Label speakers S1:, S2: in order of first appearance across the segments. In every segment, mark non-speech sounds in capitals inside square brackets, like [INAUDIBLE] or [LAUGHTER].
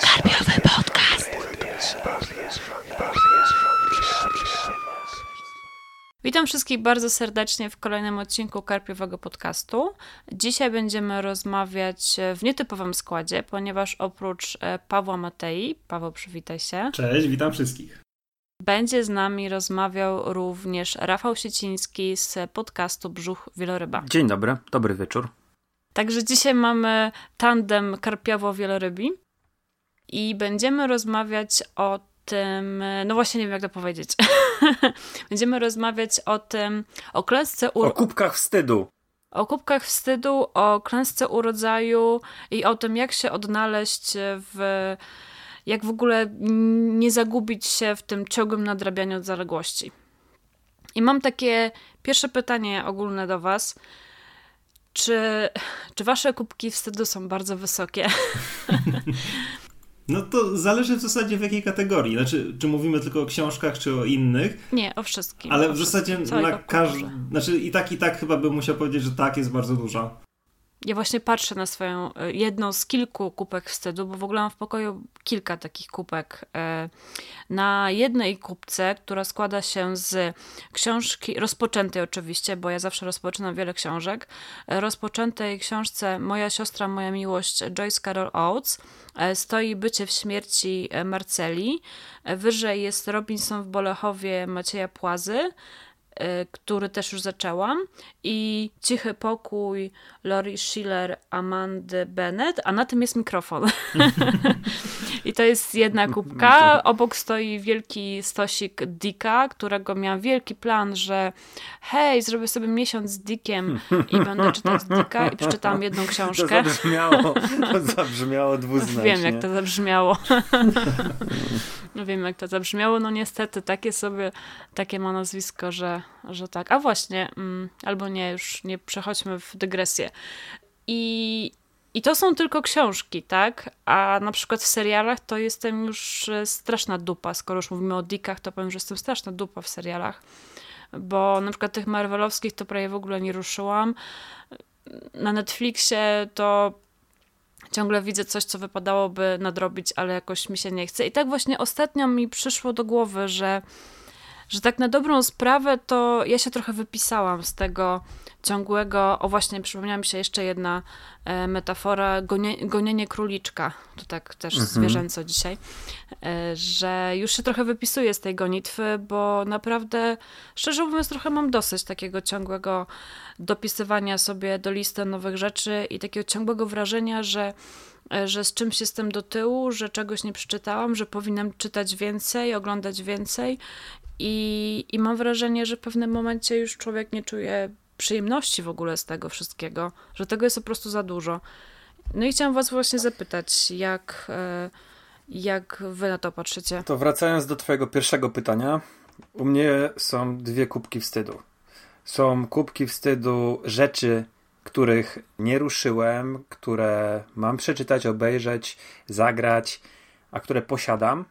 S1: Karpiowy podcast. Witam wszystkich bardzo serdecznie w kolejnym odcinku Karpiowego Podcastu. Dzisiaj będziemy rozmawiać w nietypowym składzie, ponieważ oprócz e, Pawła Matei, Paweł przywitaj się.
S2: Cześć, witam wszystkich.
S1: Będzie z nami rozmawiał również Rafał Sieciński z podcastu Brzuch Wieloryba.
S3: Dzień dobry, dobry wieczór.
S1: Także dzisiaj mamy tandem karpiowo-wielorybi i będziemy rozmawiać o tym, no właśnie nie wiem jak to powiedzieć. [LAUGHS] będziemy rozmawiać o tym, o klęsce...
S3: O kubkach wstydu.
S1: O kubkach wstydu, o klęsce urodzaju i o tym, jak się odnaleźć w... jak w ogóle nie zagubić się w tym ciągłym nadrabianiu zaległości. I mam takie pierwsze pytanie ogólne do was. Czy, czy wasze kubki wstydu są bardzo wysokie? [LAUGHS]
S2: No to zależy w zasadzie w jakiej kategorii. Znaczy, czy mówimy tylko o książkach, czy o innych?
S1: Nie, o wszystkim.
S2: Ale
S1: o
S2: w zasadzie na każdy. Znaczy, i tak, i tak chyba bym musiał powiedzieć, że tak jest bardzo duża.
S1: Ja właśnie patrzę na swoją e, jedną z kilku kubek wstydu, bo w ogóle mam w pokoju kilka takich kubek. E, na jednej kubce, która składa się z książki, rozpoczętej oczywiście, bo ja zawsze rozpoczynam wiele książek, e, rozpoczętej książce Moja siostra, moja miłość Joyce Carol Oates, stoi Bycie w śmierci Marceli, wyżej jest Robinson w Bolechowie Macieja Płazy, który też już zaczęłam i Cichy Pokój Lori Schiller, Amandy Bennett, a na tym jest mikrofon. [LAUGHS] I to jest jedna kubka. Obok stoi wielki stosik Dicka, którego miałam wielki plan, że hej, zrobię sobie miesiąc z Dickiem i będę czytać Dicka i przeczytałam jedną książkę.
S3: To zabrzmiało, to [LAUGHS] zabrzmiało dwuznacznie.
S1: Wiem, jak to zabrzmiało. [LAUGHS] No wiem, jak to zabrzmiało. No niestety, takie sobie, takie ma nazwisko, że, że tak. A właśnie, mm, albo nie, już nie przechodźmy w dygresję. I, I to są tylko książki, tak? A na przykład w serialach to jestem już e, straszna dupa. Skoro już mówimy o Dickach, to powiem, że jestem straszna dupa w serialach. Bo na przykład tych Marvelowskich to prawie w ogóle nie ruszyłam. Na Netflixie to ciągle widzę coś, co wypadałoby nadrobić, ale jakoś mi się nie chce. I tak właśnie ostatnio mi przyszło do głowy, że, że tak na dobrą sprawę to ja się trochę wypisałam z tego ciągłego, o właśnie przypomniała mi się jeszcze jedna e, metafora, gonie, gonienie króliczka, to tak też mhm. zwierzęco dzisiaj, e, że już się trochę wypisuję z tej gonitwy, bo naprawdę, szczerze mówiąc, trochę mam dosyć takiego ciągłego dopisywania sobie do listy nowych rzeczy i takiego ciągłego wrażenia, że że z czymś jestem do tyłu, że czegoś nie przeczytałam, że powinnam czytać więcej, oglądać więcej i, i mam wrażenie, że w pewnym momencie już człowiek nie czuje przyjemności w ogóle z tego wszystkiego, że tego jest po prostu za dużo. No i chciałam was właśnie zapytać, jak, e, jak wy na to patrzycie?
S3: To wracając do twojego pierwszego pytania, u mnie są dwie kubki wstydu. Są kubki wstydu rzeczy, których nie ruszyłem, które mam przeczytać, obejrzeć, zagrać, a które posiadam.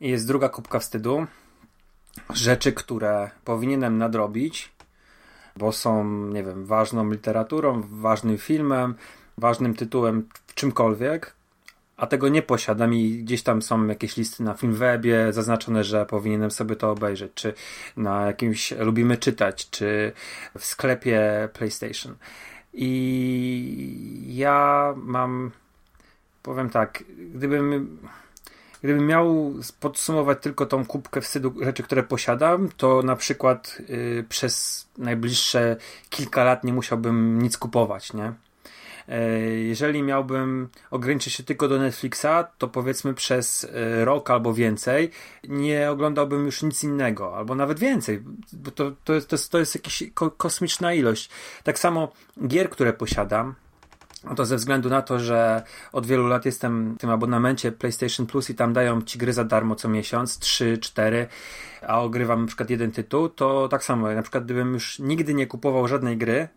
S3: I jest druga kubka wstydu. Rzeczy, które powinienem nadrobić, bo są, nie wiem, ważną literaturą, ważnym filmem, ważnym tytułem w czymkolwiek, a tego nie posiadam i gdzieś tam są jakieś listy na Filmwebie zaznaczone, że powinienem sobie to obejrzeć, czy na jakimś lubimy czytać, czy w sklepie PlayStation. I ja mam, powiem tak, gdybym Gdybym miał podsumować tylko tą kubkę wstydu rzeczy, które posiadam, to na przykład y, przez najbliższe kilka lat nie musiałbym nic kupować, nie? E, jeżeli miałbym ograniczyć się tylko do Netflixa, to powiedzmy przez e, rok albo więcej nie oglądałbym już nic innego, albo nawet więcej, bo to, to, jest, to, jest, to jest jakaś kosmiczna ilość. Tak samo gier, które posiadam, no to ze względu na to, że od wielu lat jestem w tym abonamencie PlayStation Plus i tam dają ci gry za darmo co miesiąc, 3, 4, a ogrywam na przykład jeden tytuł, to tak samo, na przykład gdybym już nigdy nie kupował żadnej gry,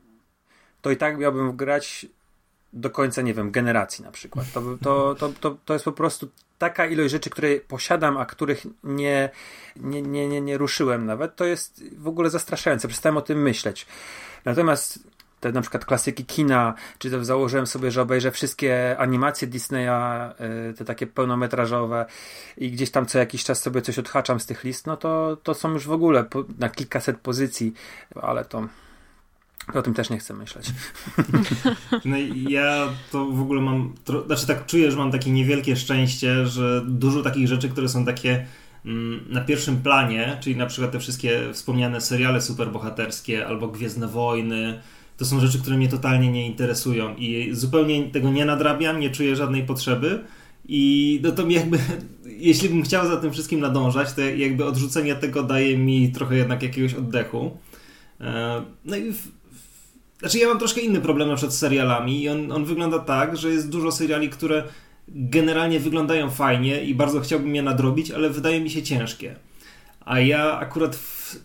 S3: to i tak miałbym grać do końca, nie wiem, generacji na przykład. To, to, to, to, to jest po prostu taka ilość rzeczy, które posiadam, a których nie, nie, nie, nie, nie ruszyłem nawet, to jest w ogóle zastraszające. Przestałem o tym myśleć. Natomiast te na przykład klasyki kina, czy to założyłem sobie, że obejrzę wszystkie animacje Disneya, y, te takie pełnometrażowe i gdzieś tam co jakiś czas sobie coś odhaczam z tych list, no to, to są już w ogóle na kilkaset pozycji, ale to o tym też nie chcę myśleć. [LAUGHS]
S2: No ja to w ogóle mam, tro, znaczy tak czuję, że mam takie niewielkie szczęście, że dużo takich rzeczy, które są takie mm, na pierwszym planie, czyli na przykład te wszystkie wspomniane seriale superbohaterskie albo Gwiezdne Wojny, to są rzeczy, które mnie totalnie nie interesują i zupełnie tego nie nadrabiam, nie czuję żadnej potrzeby i no to jakby, [LAUGHS] jeśli bym chciał za tym wszystkim nadążać, to jakby odrzucenie tego daje mi trochę jednak jakiegoś oddechu. E, no i znaczy ja mam troszkę inny problem na przykład z serialami i on, on wygląda tak, że jest dużo seriali, które generalnie wyglądają fajnie i bardzo chciałbym je nadrobić, ale wydaje mi się ciężkie. A ja akurat w,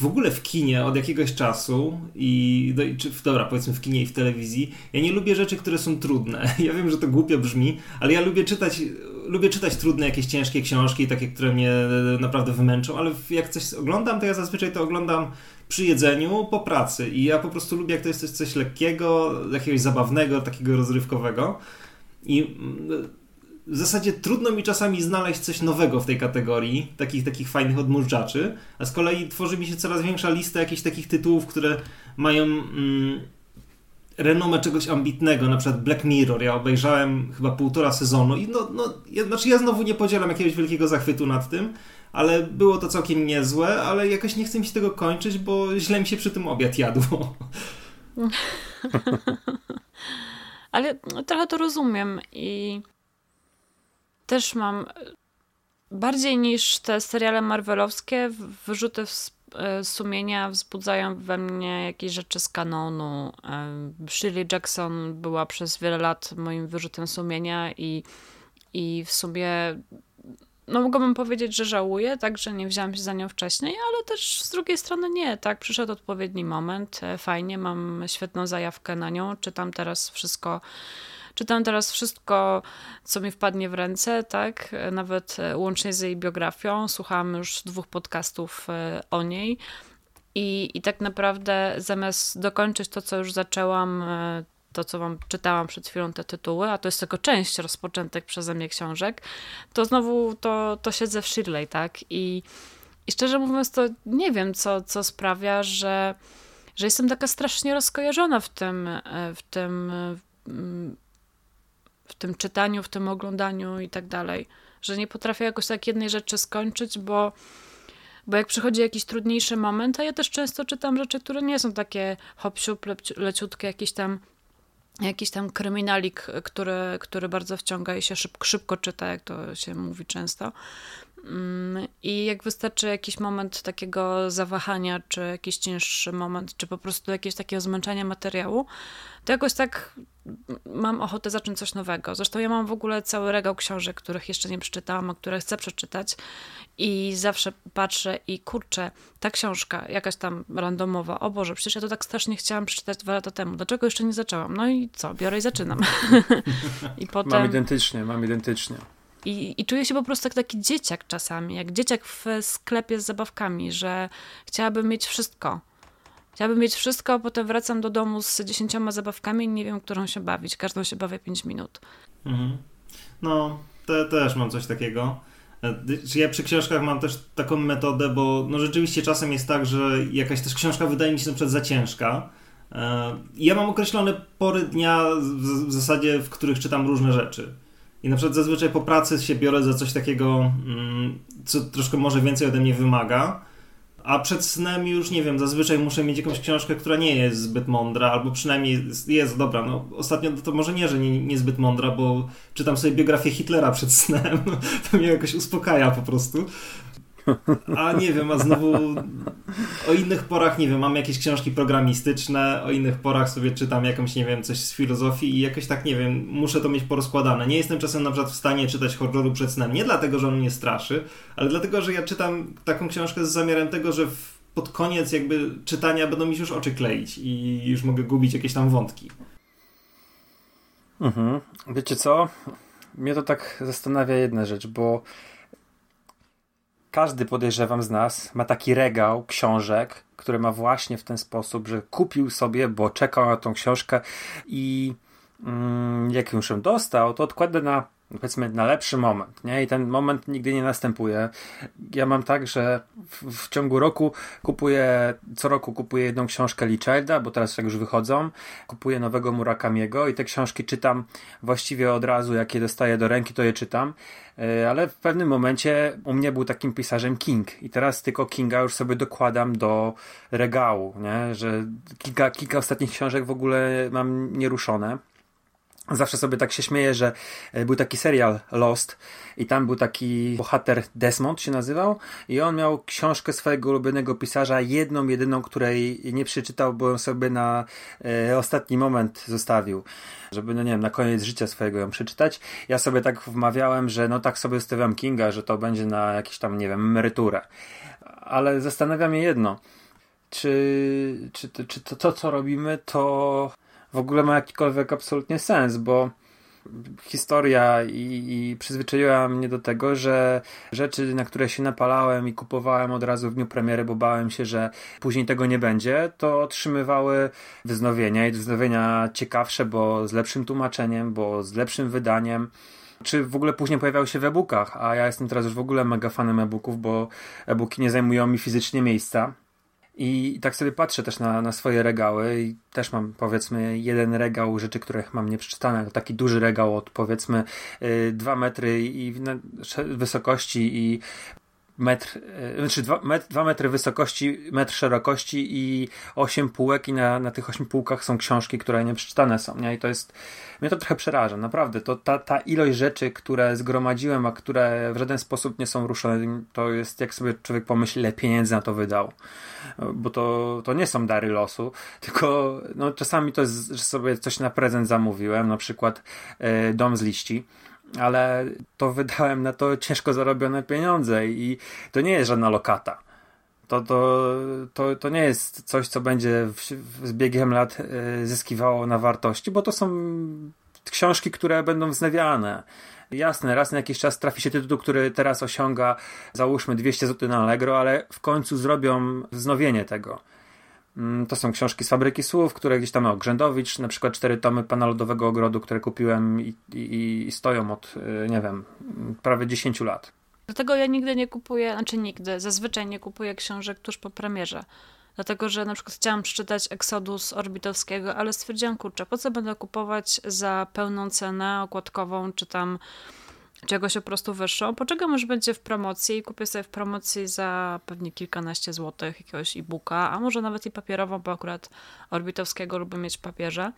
S2: w ogóle w kinie od jakiegoś czasu i do, czy, dobra, powiedzmy w kinie i w telewizji, ja nie lubię rzeczy, które są trudne. [LAUGHS] Ja wiem, że to głupio brzmi, ale ja lubię czytać, lubię czytać trudne jakieś ciężkie książki, takie, które mnie naprawdę wymęczą, ale jak coś oglądam, to ja zazwyczaj to oglądam przy jedzeniu, po pracy. I ja po prostu lubię, jak to jest coś, coś lekkiego, jakiegoś zabawnego, takiego rozrywkowego. I mm, w zasadzie trudno mi czasami znaleźć coś nowego w tej kategorii, takich, takich fajnych odmurczaczy, a z kolei tworzy mi się coraz większa lista jakichś takich tytułów, które mają mm, renomę czegoś ambitnego, na przykład Black Mirror. Ja obejrzałem chyba półtora sezonu i no, no ja, znaczy ja znowu nie podzielam jakiegoś wielkiego zachwytu nad tym, ale było to całkiem niezłe, ale jakoś nie chcę mi się tego kończyć, bo źle mi się przy tym obiad jadło. [LAUGHS]
S1: ale trochę to rozumiem i też mam bardziej niż te seriale marvelowskie wyrzuty e, sumienia wzbudzają we mnie jakieś rzeczy z kanonu. E, Shirley Jackson była przez wiele lat moim wyrzutem sumienia i, i w sumie no mogłabym powiedzieć, że żałuję, tak, że nie wziąłam się za nią wcześniej, ale też z drugiej strony nie, tak, przyszedł odpowiedni moment, e, fajnie, mam świetną zajawkę na nią, czytam teraz wszystko, czytam teraz wszystko, co mi wpadnie w ręce, tak, e, nawet e, łącznie z jej biografią, słuchałam już dwóch podcastów o niej. I, i tak naprawdę zamiast dokończyć to, co już zaczęłam, to, co wam czytałam przed chwilą, te tytuły, a to jest tylko część rozpoczętych przeze mnie książek, to znowu to, to siedzę w Shirley, tak? I, i szczerze mówiąc, to nie wiem, co, co sprawia, że, że jestem taka strasznie rozkojarzona w tym, e, w tym, w tym czytaniu, w tym oglądaniu i tak dalej. Że nie potrafię jakoś tak jednej rzeczy skończyć, bo bo jak przychodzi jakiś trudniejszy moment, a ja też często czytam rzeczy, które nie są takie hop leciutkie, jakieś tam jakiś tam kryminalik, który, który bardzo wciąga i się szybko, szybko czyta, jak to się mówi często. Mm, I jak wystarczy jakiś moment takiego zawahania, czy jakiś cięższy moment, czy po prostu jakieś takiego zmęczenia materiału, to jakoś tak mam ochotę zacząć coś nowego. Zresztą ja mam w ogóle cały regał książek, których jeszcze nie przeczytałam, a które chcę przeczytać i zawsze patrzę i kurczę, ta książka jakaś tam randomowa, o Boże, przecież ja to tak strasznie chciałam przeczytać dwa lata temu, dlaczego jeszcze nie zaczęłam? No i co, biorę i zaczynam. [LAUGHS]
S3: I potem... Mam identycznie, mam identycznie.
S1: I, I czuję się po prostu jak taki dzieciak czasami, jak dzieciak w sklepie z zabawkami, że chciałabym mieć wszystko. Chciałabym mieć wszystko, a potem wracam do domu z dziesięcioma zabawkami i nie wiem, którą się bawić. Każdą się bawię 5 minut. Mhm.
S2: No, te, też mam coś takiego. Ja przy książkach mam też taką metodę, bo no rzeczywiście czasem jest tak, że jakaś też książka wydaje mi się na przykład za ciężka. E, ja mam określone pory dnia w zasadzie, w których czytam różne rzeczy. I na przykład zazwyczaj po pracy się biorę za coś takiego, mm, co troszkę może więcej ode mnie wymaga. A przed snem już nie wiem, zazwyczaj muszę mieć jakąś książkę, która nie jest zbyt mądra, albo przynajmniej jest, jest dobra. No, ostatnio to może nie, że nie, niezbyt mądra, bo czytam sobie biografię Hitlera przed snem. [LAUGHS] To mnie jakoś uspokaja po prostu. A nie wiem, a znowu o innych porach, nie wiem, mam jakieś książki programistyczne, o innych porach sobie czytam jakąś, nie wiem, coś z filozofii i jakoś tak, nie wiem, muszę to mieć porozkładane. Nie jestem czasem na przykład w stanie czytać horroru przed snem. Nie dlatego, że on mnie straszy, ale dlatego, że ja czytam taką książkę z zamiarem tego, że pod koniec jakby czytania będą mi się już oczy kleić i już mogę gubić jakieś tam wątki.
S3: Mhm. Wiecie co? Mnie to tak zastanawia jedna rzecz, bo każdy podejrzewam z nas ma taki regał książek, który ma właśnie w ten sposób, że kupił sobie, bo czekał na tą książkę i mm, jak już ją dostał, to odkłada na powiedzmy na lepszy moment, nie? I ten moment nigdy nie następuje. Ja mam tak, że w, w, ciągu roku kupuję, co roku kupuję jedną książkę Lee Childa, bo teraz jak już wychodzą, kupuję nowego Murakamiego i te książki czytam właściwie od razu, jak je dostaję do ręki, to je czytam. E, ale w pewnym momencie u mnie był takim pisarzem King i teraz tylko Kinga już sobie dokładam do regału, nie? Że kilka, kilka ostatnich książek w ogóle mam nieruszone. Zawsze sobie tak się śmieję, że e, był taki serial Lost i tam był taki bohater Desmond się nazywał i on miał książkę swojego ulubionego pisarza, jedną, jedyną, której nie przeczytał, bo ją sobie na e, ostatni moment zostawił, żeby, no nie wiem, na koniec życia swojego ją przeczytać. Ja sobie tak wmawiałem, że no tak sobie ustawiam Kinga, że to będzie na jakieś tam, nie wiem, emeryturę. Ale zastanawia mnie jedno, czy, czy, czy to co robimy, to w ogóle ma jakikolwiek absolutnie sens, bo historia i, i przyzwyczaiła mnie do tego, że rzeczy, na które się napalałem i kupowałem od razu w dniu premiery, bo bałem się, że później tego nie będzie, to otrzymywały wznowienia i wznowienia ciekawsze, bo z lepszym tłumaczeniem, bo z lepszym wydaniem czy w ogóle później pojawiały się w e-bookach, a ja jestem teraz już w ogóle mega fanem e-booków, bo e-booki nie zajmują mi fizycznie miejsca. I tak sobie patrzę też na, na swoje regały i też mam powiedzmy jeden regał rzeczy, których mam nieprzeczytane. To taki duży regał od powiedzmy y, dwa metry i wysokości i metr, e, znaczy dwa, metr, dwa metry wysokości, metr szerokości i osiem półek i na, na tych ośmiu półkach są książki, które nie przeczytane są, nie? I to jest, mnie to trochę przeraża, naprawdę. To ta, ta ilość rzeczy, które zgromadziłem, a które w żaden sposób nie są ruszone, to jest, jak sobie człowiek pomyśli, ile pieniędzy na to wydał. Bo to, to nie są dary losu, [LAUGHS] tylko no, czasami to jest, że sobie coś na prezent zamówiłem, na przykład e, dom z liści ale to wydałem na to ciężko zarobione pieniądze i to nie jest żadna lokata. To, to, to, to nie jest coś, co będzie w, z biegiem lat e, zyskiwało na wartości, bo to są książki, które będą wznawiane. Jasne, raz na jakiś czas trafi się tytuł, który teraz osiąga załóżmy 200 zł na Allegro, ale w końcu zrobią wznowienie tego. Mm, to są książki z fabryki słów, które gdzieś tam, o, Grzędowicz, na przykład cztery tomy Pana Lodowego Ogrodu, które kupiłem i, i, i stoją od, y, nie wiem, prawie 10 lat.
S1: Dlatego ja nigdy nie kupuję, znaczy nigdy, zazwyczaj nie kupuję książek tuż po premierze. Dlatego, że na przykład chciałam przeczytać Exodus Orbitowskiego, ale stwierdziłam, kurczę, po co będę kupować za pełną cenę okładkową, czy tam czegoś po prostu wyższą. Poczekam, aż będzie w promocji i kupię sobie w promocji za pewnie kilkanaście złotych jakiegoś e-booka, a może nawet i papierową, bo akurat Orbitowskiego lubię mieć w papierze.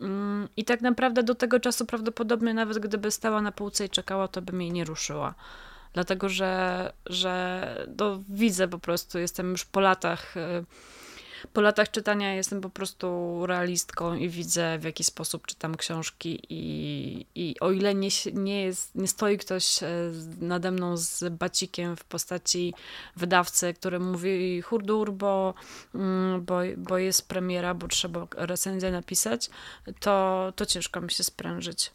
S1: Mm, I tak naprawdę do tego czasu prawdopodobnie nawet gdyby stała na półce i czekała, to bym jej nie ruszyła. Dlatego, że, że no, widzę po prostu, jestem już po latach y, po latach czytania jestem po prostu realistką i widzę, w jaki sposób czytam książki i, i o ile nie, nie, jest, nie stoi ktoś e, nade mną z bacikiem w postaci wydawcy, który mówi hurdur, bo, mm, bo, bo jest premiera, bo trzeba recenzję napisać, to, to ciężko mi się sprężyć.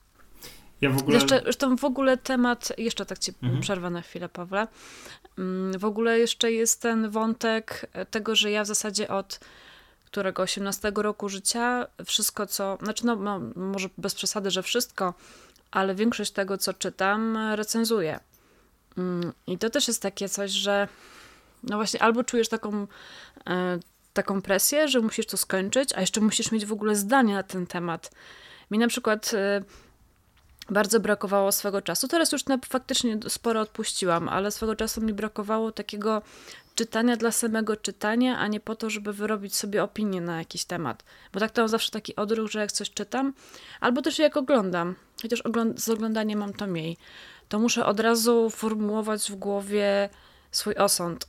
S1: Ja w ogóle... Jeszcze, zresztą w ogóle temat, jeszcze tak ci mhm. przerwę na chwilę, Pawle. Mm, w ogóle jeszcze jest ten wątek tego, że ja w zasadzie od którego 18 roku życia wszystko, co, znaczy no, no może bez przesady, że wszystko, ale większość tego, co czytam, recenzuję. Mm, I to też jest takie coś, że no właśnie albo czujesz taką, e, taką presję, że musisz to skończyć, a jeszcze musisz mieć w ogóle zdanie na ten temat. Mi na przykład e, bardzo brakowało swego czasu. Teraz już faktycznie sporo odpuściłam, ale swego czasu mi brakowało takiego czytania dla samego czytania, a nie po to, żeby wyrobić sobie opinię na jakiś temat. Bo tak to mam zawsze taki odruch, że jak coś czytam, albo też jak oglądam, chociaż ogląd z oglądaniem mam to mniej, to muszę od razu formułować w głowie swój osąd.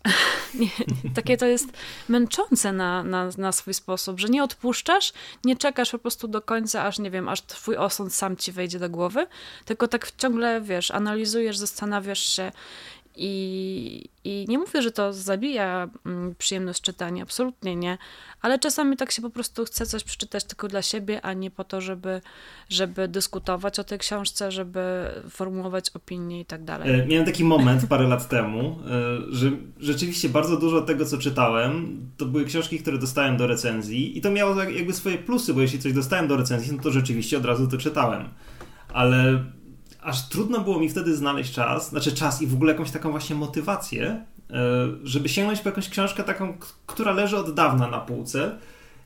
S1: [LAUGHS] takie to jest męczące na, na, na swój sposób, że nie odpuszczasz, nie czekasz po prostu do końca, aż nie wiem, aż twój osąd sam ci wejdzie do głowy, tylko tak ciągle, wiesz, analizujesz, zastanawiasz się I, I nie mówię, że to zabija mm, przyjemność czytania, absolutnie nie, ale czasami tak się po prostu chce coś przeczytać tylko dla siebie, a nie po to, żeby, żeby dyskutować o tej książce, żeby formułować opinie i tak dalej.
S2: E, miałem taki moment parę lat temu, e, że rzeczywiście bardzo dużo tego, co czytałem, to były książki, które dostałem do recenzji i to miało jakby swoje plusy, bo jeśli coś dostałem do recenzji, no to rzeczywiście od razu to czytałem. Ale aż trudno było mi wtedy znaleźć czas, znaczy czas i w ogóle jakąś taką właśnie motywację, e, żeby sięgnąć po jakąś książkę taką, która leży od dawna na półce.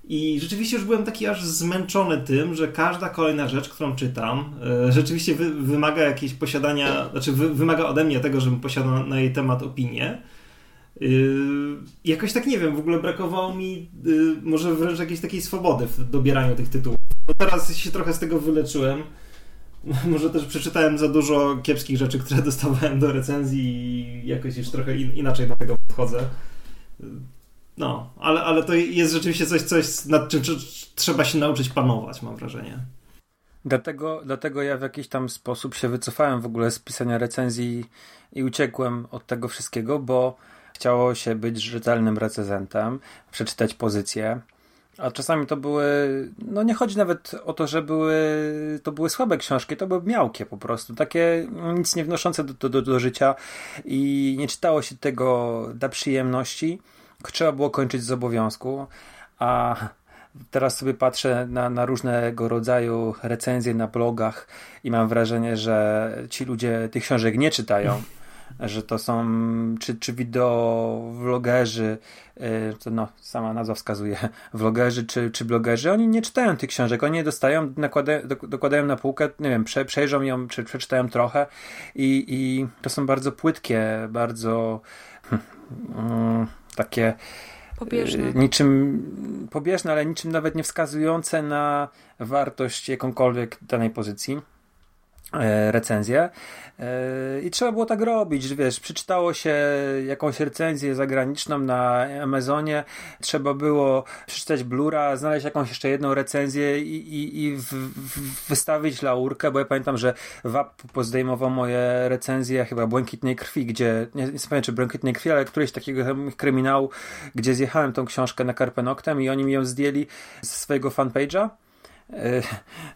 S2: I rzeczywiście już byłem taki aż zmęczony tym, że każda kolejna rzecz, którą czytam, e, rzeczywiście wy, wymaga jakiejś posiadania, znaczy wy, wymaga ode mnie tego, żebym posiadał na jej temat opinię. Yy, jakoś tak nie wiem, w ogóle brakowało mi yy, może wręcz jakiejś takiej swobody w dobieraniu tych tytułów. Teraz się trochę z tego wyleczyłem. [LAUGHS] Może też przeczytałem za dużo kiepskich rzeczy, które [LAUGHS] dostawałem do recenzji i jakoś już trochę in, inaczej do tego podchodzę. No, ale, ale to jest rzeczywiście coś, coś nad czym trzeba się nauczyć panować, mam wrażenie.
S3: Dlatego, dlatego ja w jakiś tam sposób się wycofałem w ogóle z pisania recenzji i uciekłem od tego wszystkiego, bo chciało się być rzetelnym recenzentem, przeczytać pozycję, a czasami to były, no nie chodzi nawet o to, że były, to były słabe książki, to były miałkie po prostu, takie nic nie wnoszące do, do, do życia i nie czytało się tego dla przyjemności, trzeba było kończyć z obowiązku, a teraz sobie patrzę na, na różnego rodzaju recenzje na blogach i mam wrażenie, że ci ludzie tych książek nie czytają że to są czy, czy wideo vlogerzy, y, to no, sama nazwa wskazuje, [LAUGHS] vlogerzy czy, czy blogerzy, oni nie czytają tych książek, oni je dostają, nakładają, dokładają na półkę, nie wiem, prze, przejrzą ją, czy przeczytają trochę i, i to są bardzo płytkie, bardzo hmm, takie
S1: Pobieżne.
S3: Y, niczym pobieżne, ale niczym nawet nie wskazujące na wartość jakąkolwiek danej pozycji recenzję. I trzeba było tak robić, że wiesz, przeczytało się jakąś recenzję zagraniczną na Amazonie, trzeba było przeczytać Blura, znaleźć jakąś jeszcze jedną recenzję i, i, i w, w, wystawić laurkę, bo ja pamiętam, że WAP pozdejmował moje recenzje chyba Błękitnej Krwi, gdzie, nie, nie pamiętam czy Błękitnej Krwi, ale któryś takiego kryminału, gdzie zjechałem tą książkę na Karpenoktem i oni mi ją zdjęli ze swojego fanpage'a E,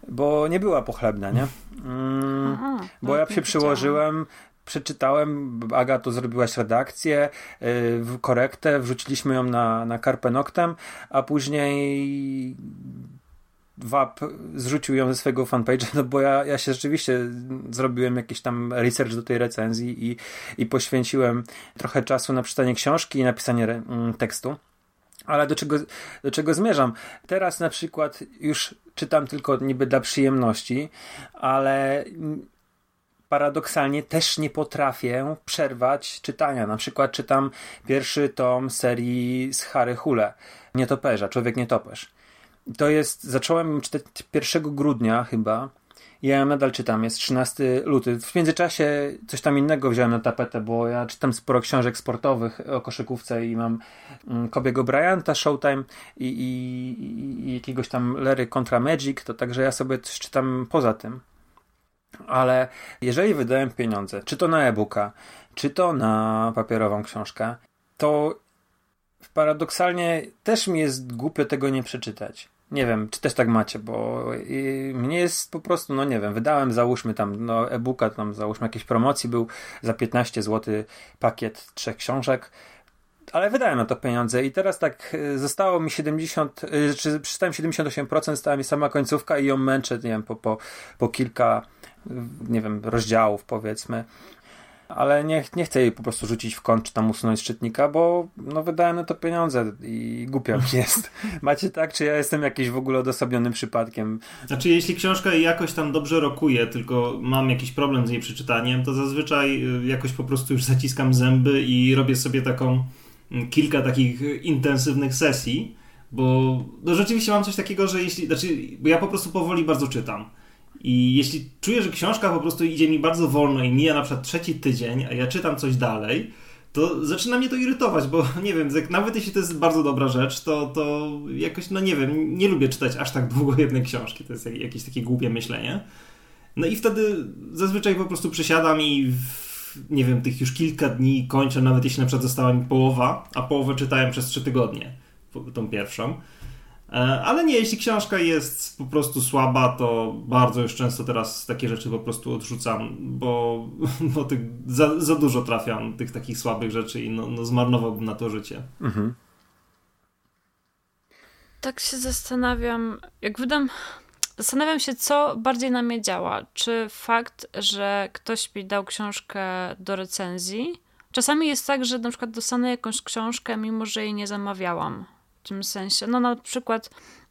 S3: bo nie była pochlebna, nie? Mm, Aha, bo ja się przyłożyłem, przeczytałem, Aga to zrobiłaś redakcję, yy, korektę, wrzuciliśmy ją na, na Carpe Noctem, a później WAP zrzucił ją ze swojego fanpage'a, no bo ja, ja się rzeczywiście zrobiłem jakiś tam research do tej recenzji i, i poświęciłem trochę czasu na czytanie książki i napisanie re, mm, tekstu. Ale do czego, do czego zmierzam? Teraz na przykład już czytam tylko niby dla przyjemności, ale paradoksalnie też nie potrafię przerwać czytania. Na przykład czytam pierwszy tom serii z Harry Hule, Nietoperza, Człowiek Nietoperz. To jest, zacząłem czytać 1 grudnia chyba ja nadal czytam, jest 13 luty. W międzyczasie coś tam innego wziąłem na tapetę, bo ja czytam sporo książek sportowych o koszykówce i mam mm, Kobiego Bryanta, Showtime i, i, i jakiegoś tam Lery kontra Magic, to także ja sobie coś czytam poza tym. Ale jeżeli wydałem pieniądze, czy to na e-booka, czy to na papierową książkę, to paradoksalnie też mi jest głupio tego nie przeczytać. Nie wiem, czy też tak macie, bo mnie jest po prostu, no nie wiem, wydałem, załóżmy tam, no e-booka, tam załóżmy jakiejś promocji był za 15 zł pakiet trzech książek, ale wydałem na to pieniądze i teraz tak e, zostało mi 70, e, czy przeczytałem 78%, stała mi sama końcówka i ją męczę, nie wiem, po, po, po kilka, nie wiem, rozdziałów powiedzmy ale nie, nie chcę jej po prostu rzucić w kąt, czy tam usunąć z czytnika, bo no wydałem na to pieniądze i głupio mi jest. [LAUGHS] Macie tak, czy ja jestem jakiś w ogóle odosobnionym przypadkiem?
S2: Znaczy, jeśli książka jakoś tam dobrze rokuje, tylko mam jakiś problem z jej przeczytaniem, to zazwyczaj y, jakoś po prostu już zaciskam zęby i robię sobie taką mm, kilka takich intensywnych sesji, bo no rzeczywiście mam coś takiego, że jeśli, znaczy, bo ja po prostu powoli bardzo czytam. I jeśli czuję, że książka po prostu idzie mi bardzo wolno i mija na przykład trzeci tydzień, a ja czytam coś dalej, to zaczyna mnie to irytować, bo [LAUGHS] nie wiem, nawet jeśli to jest bardzo dobra rzecz, to, to jakoś, no nie wiem, nie lubię czytać aż tak długo jednej książki. To jest jakieś takie głupie myślenie. No i wtedy zazwyczaj po prostu przesiadam i nie wiem, tych już kilka dni kończę, nawet jeśli na przykład została mi połowa, a połowę czytałem przez trzy tygodnie, tą pierwszą. E, ale nie, jeśli książka jest po prostu słaba, to bardzo już często teraz takie rzeczy po prostu odrzucam, bo, [LAUGHS] bo tych, za, za dużo trafiam tych takich słabych rzeczy i no, no zmarnowałbym na to życie. Mhm.
S1: Tak się zastanawiam, jak wydam. Zastanawiam się, co bardziej na mnie działa. Czy fakt, że ktoś mi dał książkę do recenzji. Czasami jest tak, że na przykład dostanę jakąś książkę, mimo że jej nie zamawiałam tym sensie. No na przykład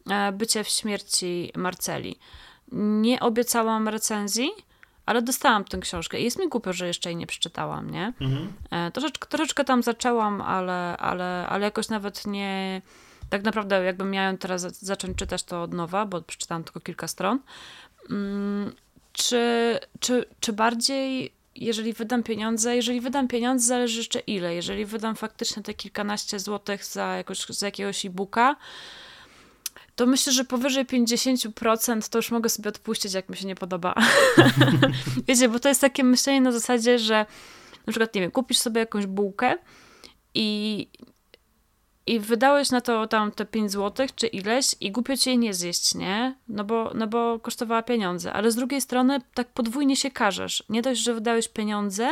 S1: e, Bycie w śmierci Marceli. Nie obiecałam recenzji, ale dostałam tę książkę i jest mi głupio, że jeszcze jej nie przeczytałam, nie? Mhm. E, troszeczkę, troszeczkę tam zaczęłam, ale, ale, ale jakoś nawet nie... Tak naprawdę jakbym miała teraz zacząć czytać to od nowa, bo przeczytałam tylko kilka stron. Mm, czy, czy, czy bardziej jeżeli wydam pieniądze, jeżeli wydam pieniądze, zależy jeszcze ile. Jeżeli wydam faktycznie te kilkanaście złotych za, jakoś, za jakiegoś e-booka, to myślę, że powyżej 50% to już mogę sobie odpuścić, jak mi się nie podoba. [LAUGHS] Wiecie, bo to jest takie myślenie na zasadzie, że na przykład, nie wiem, kupisz sobie jakąś bułkę i i wydałeś na to tam te 5 zł czy ileś i głupio ci jej nie zjeść, nie? No bo, no bo kosztowała pieniądze. Ale z drugiej strony tak podwójnie się każesz. Nie dość, że wydałeś pieniądze,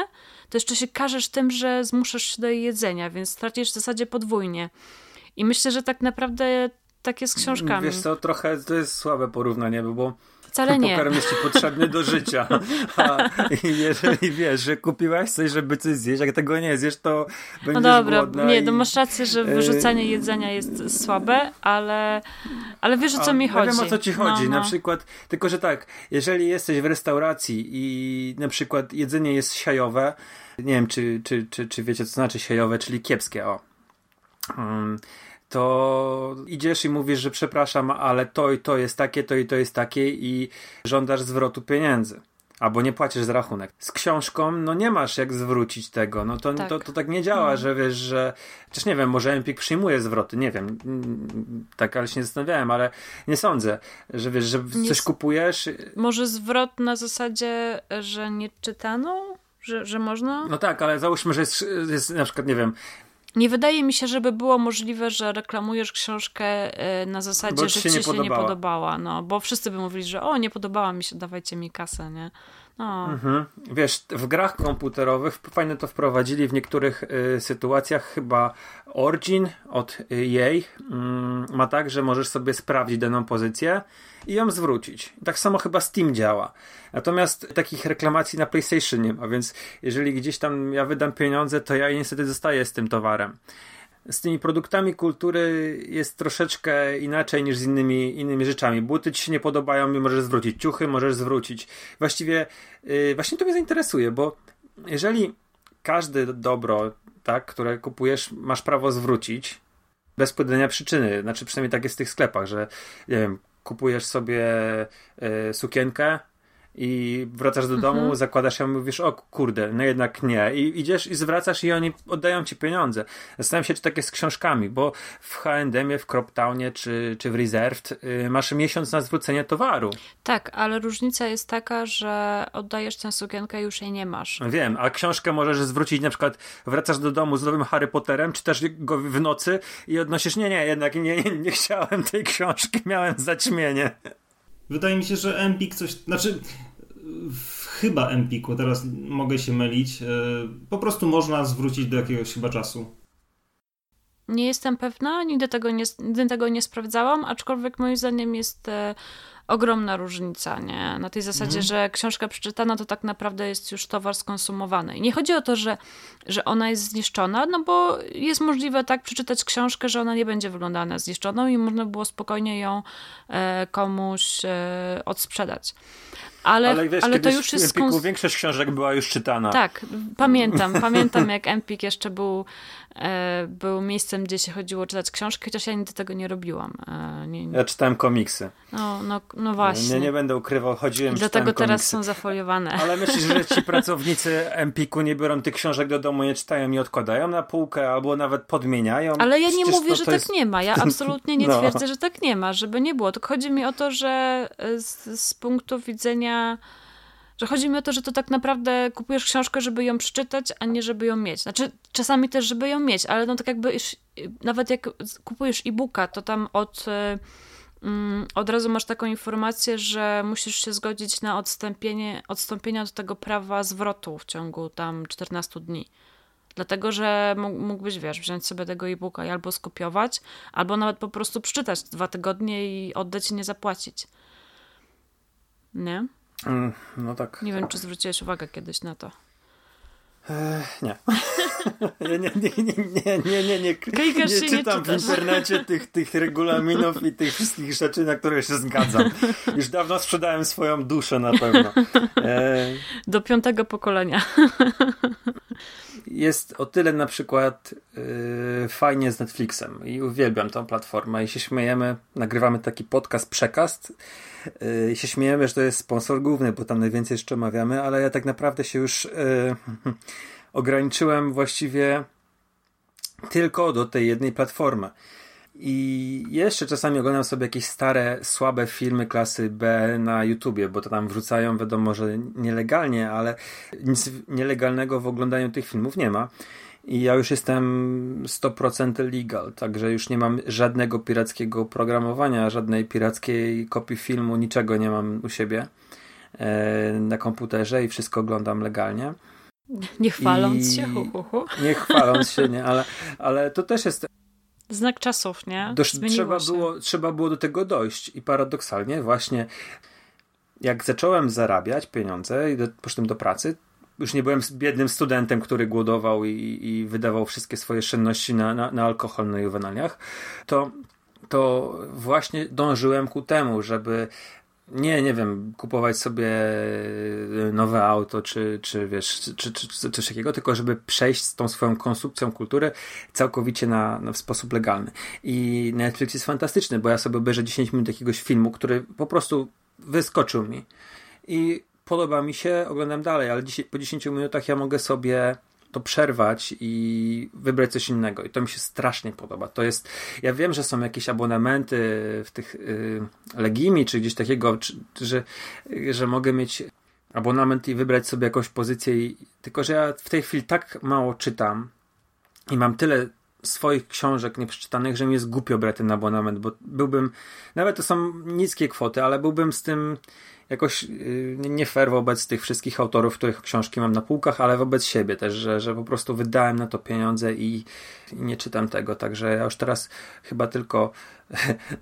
S1: to jeszcze się każesz tym, że zmuszasz się do jej jedzenia, więc stracisz w zasadzie podwójnie. I myślę, że tak naprawdę tak jest z książkami.
S3: Wiesz co, trochę to jest słabe porównanie, bo
S1: Wcale nie.
S3: Pokarm jest ci potrzebny do życia. [LAUGHS] A jeżeli wiesz, że kupiłaś coś, żeby coś zjeść, jak tego nie zjesz, to będziesz No dobra,
S1: nie, no masz rację, że wyrzucanie jedzenia jest słabe, ale, ale wiesz o co mi chodzi.
S3: Ja wiem o co ci chodzi. No, no. Na przykład, tylko że tak, jeżeli jesteś w restauracji i na przykład jedzenie jest siajowe, nie wiem, czy, czy, czy, czy wiecie, co znaczy siajowe, czyli kiepskie, o. Um, to idziesz i mówisz, że przepraszam, ale to i to jest takie, to i to jest takie i żądasz zwrotu pieniędzy. Albo nie płacisz za rachunek. Z książką, no nie masz jak zwrócić tego. No to tak, to, to tak nie działa, no. że wiesz, że. Chociaż nie wiem, może Empik przyjmuje zwroty, nie wiem. Tak, ale się nie zastanawiałem, ale nie sądzę, że wiesz, że nie coś kupujesz.
S1: Może zwrot na zasadzie, że nie czytano? Że, że można?
S3: No tak, ale załóżmy, że jest, jest na przykład, nie wiem,
S1: nie wydaje mi się, żeby było możliwe, że reklamujesz książkę e, na zasadzie, że ci się, nie, się nie podobała. No, bo wszyscy by mówili, że o, nie podobała mi się, dawajcie mi kasę, nie?
S3: Mhm. Wiesz, w grach komputerowych fajnie to wprowadzili w niektórych y, sytuacjach. Chyba Origin od jej y, ma tak, że możesz sobie sprawdzić daną pozycję i ją zwrócić. Tak samo chyba Steam działa. Natomiast takich reklamacji na PlayStation nie ma, więc jeżeli gdzieś tam ja wydam pieniądze, to ja niestety zostaję z tym towarem z tymi produktami kultury jest troszeczkę inaczej niż z innymi, innymi rzeczami. Buty ci się nie podobają możesz zwrócić. Ciuchy możesz zwrócić. Właściwie yy, właśnie to mnie zainteresuje, bo jeżeli każde dobro, tak, które kupujesz, masz prawo zwrócić bez podania przyczyny, znaczy przynajmniej tak jest w tych sklepach, że nie wiem, kupujesz sobie yy, sukienkę, i wracasz do domu, mhm. zakładasz i mówisz, o kurde, no jednak nie. I idziesz i zwracasz i oni oddają ci pieniądze. Zastanawiam się, czy tak jest z książkami, bo w H&M, w Croptownie czy, czy w Reserved yy, masz miesiąc na zwrócenie towaru.
S1: Tak, ale różnica jest taka, że oddajesz tę sukienkę i już jej nie masz.
S3: Wiem, a książkę możesz zwrócić, na przykład wracasz do domu z nowym Harry Potterem, czytasz go w nocy i odnosisz, nie, nie, jednak nie, nie, nie chciałem tej książki, miałem zaćmienie.
S2: Wydaje mi się, że Empik coś. Znaczy, chyba Empiku, teraz mogę się mylić. E, po prostu można zwrócić do jakiegoś chyba czasu.
S1: Nie jestem pewna, nigdy tego nie, nigdy tego nie sprawdzałam, aczkolwiek moim zdaniem jest e, ogromna różnica, nie? Na tej zasadzie, mhm. że książka przeczytana to tak naprawdę jest już towar skonsumowany. I nie chodzi o to, że, że ona jest zniszczona, no bo jest możliwe tak przeczytać książkę, że ona nie będzie wyglądana zniszczoną i można było spokojnie ją e, komuś e, odsprzedać. Ale, ale, wiesz, ale to już jest.
S3: Empiku większość książek była już czytana.
S1: Tak, pamiętam. [LAUGHS] pamiętam, jak Empik jeszcze był E, był miejscem, gdzie się chodziło czytać książki, chociaż ja nigdy tego nie robiłam.
S3: E, nie, nie. Ja czytałem komiksy.
S1: No, no, no właśnie.
S3: Nie, nie będę ukrywał, chodziłem,
S1: Dlatego teraz
S3: komiksy.
S1: są zafoliowane.
S3: Ale myślisz, że ci [LAUGHS] pracownicy Empiku nie biorą tych książek do domu, nie czytają i odkładają na półkę, albo nawet podmieniają?
S1: Ale ja nie mówię, to, że to tak jest... nie ma. Ja [LAUGHS] absolutnie nie no. twierdzę, że tak nie ma, żeby nie było. Tylko chodzi mi o to, że z, z punktu widzenia Że chodzi mi o to, że to tak naprawdę kupujesz książkę, żeby ją przeczytać, a nie żeby ją mieć. Znaczy, czasami też, żeby ją mieć, ale no tak jakby już, nawet jak kupujesz e-booka, to tam od, um, od razu masz taką informację, że musisz się zgodzić na odstąpienie, odstąpienie od tego prawa zwrotu w ciągu tam 14 dni. Dlatego, że mógłbyś, wiesz, wziąć sobie tego e-booka i albo skopiować, albo nawet po prostu przeczytać dwa tygodnie i oddać i nie zapłacić. Nie?
S3: Mm, no tak.
S1: Nie wiem, czy zwróciłeś uwagę kiedyś na to.
S3: Nie. [LAUGHS] Ja nie, nie, nie, nie, nie, nie, nie,
S1: nie
S3: czytam w internecie tych, tych regulaminów i tych wszystkich rzeczy, na które się zgadzam. Już dawno sprzedałem swoją duszę na pewno.
S1: Do piątego pokolenia.
S3: Jest o tyle na przykład y, fajnie z Netflixem i uwielbiam tą platformę i się śmiejemy, nagrywamy taki podcast, przekast yy, się śmiejemy, że to jest sponsor główny, bo tam najwięcej jeszcze omawiamy, ale ja tak naprawdę się już yy, [LAUGHS] ograniczyłem właściwie tylko do tej jednej platformy. I jeszcze czasami oglądam sobie jakieś stare, słabe filmy klasy B na YouTubie, bo to tam wrzucają, wiadomo, że nielegalnie, ale nic nielegalnego w oglądaniu tych filmów nie ma. I ja już jestem 100% legal, także już nie mam żadnego pirackiego programowania, żadnej pirackiej kopii filmu, niczego nie mam u siebie e, na komputerze i wszystko oglądam legalnie.
S1: Nie chwaląc I... się, hu, hu.
S3: Nie chwaląc się, nie, ale, ale to też jest
S1: Znak czasów, nie?
S3: trzeba, było, trzeba było do tego dojść i paradoksalnie właśnie jak zacząłem zarabiać pieniądze i do, poszedłem do pracy, już nie byłem biednym studentem, który głodował i, i wydawał wszystkie swoje oszczędności na, na, na alkohol na juwenaliach, to, to właśnie dążyłem ku temu, żeby nie, nie wiem, kupować sobie e, nowe auto, czy, czy wiesz, czy, czy, czy coś takiego, tylko żeby przejść z tą swoją konsumpcją kultury całkowicie na, na w sposób legalny. I Netflix jest fantastyczny, bo ja sobie obejrzę 10 minut jakiegoś filmu, który po prostu wyskoczył mi. I podoba mi się, oglądam dalej, ale po 10 minutach ja mogę sobie to przerwać i wybrać coś innego. I to mi się strasznie podoba. To jest, ja wiem, że są jakieś abonamenty w tych y, Legimi, czy gdzieś takiego, czy, że, że mogę mieć abonament i wybrać sobie jakąś pozycję. I, tylko, że ja w tej chwili tak mało czytam i mam tyle swoich książek nieprzeczytanych, że mi jest głupio brać ten abonament, bo byłbym, nawet to są niskie kwoty, ale byłbym z tym jakoś y, nie fair wobec tych wszystkich autorów, których książki mam na półkach, ale wobec siebie też, że, że po prostu wydałem na to pieniądze i, i nie czytam tego, także ja już teraz chyba tylko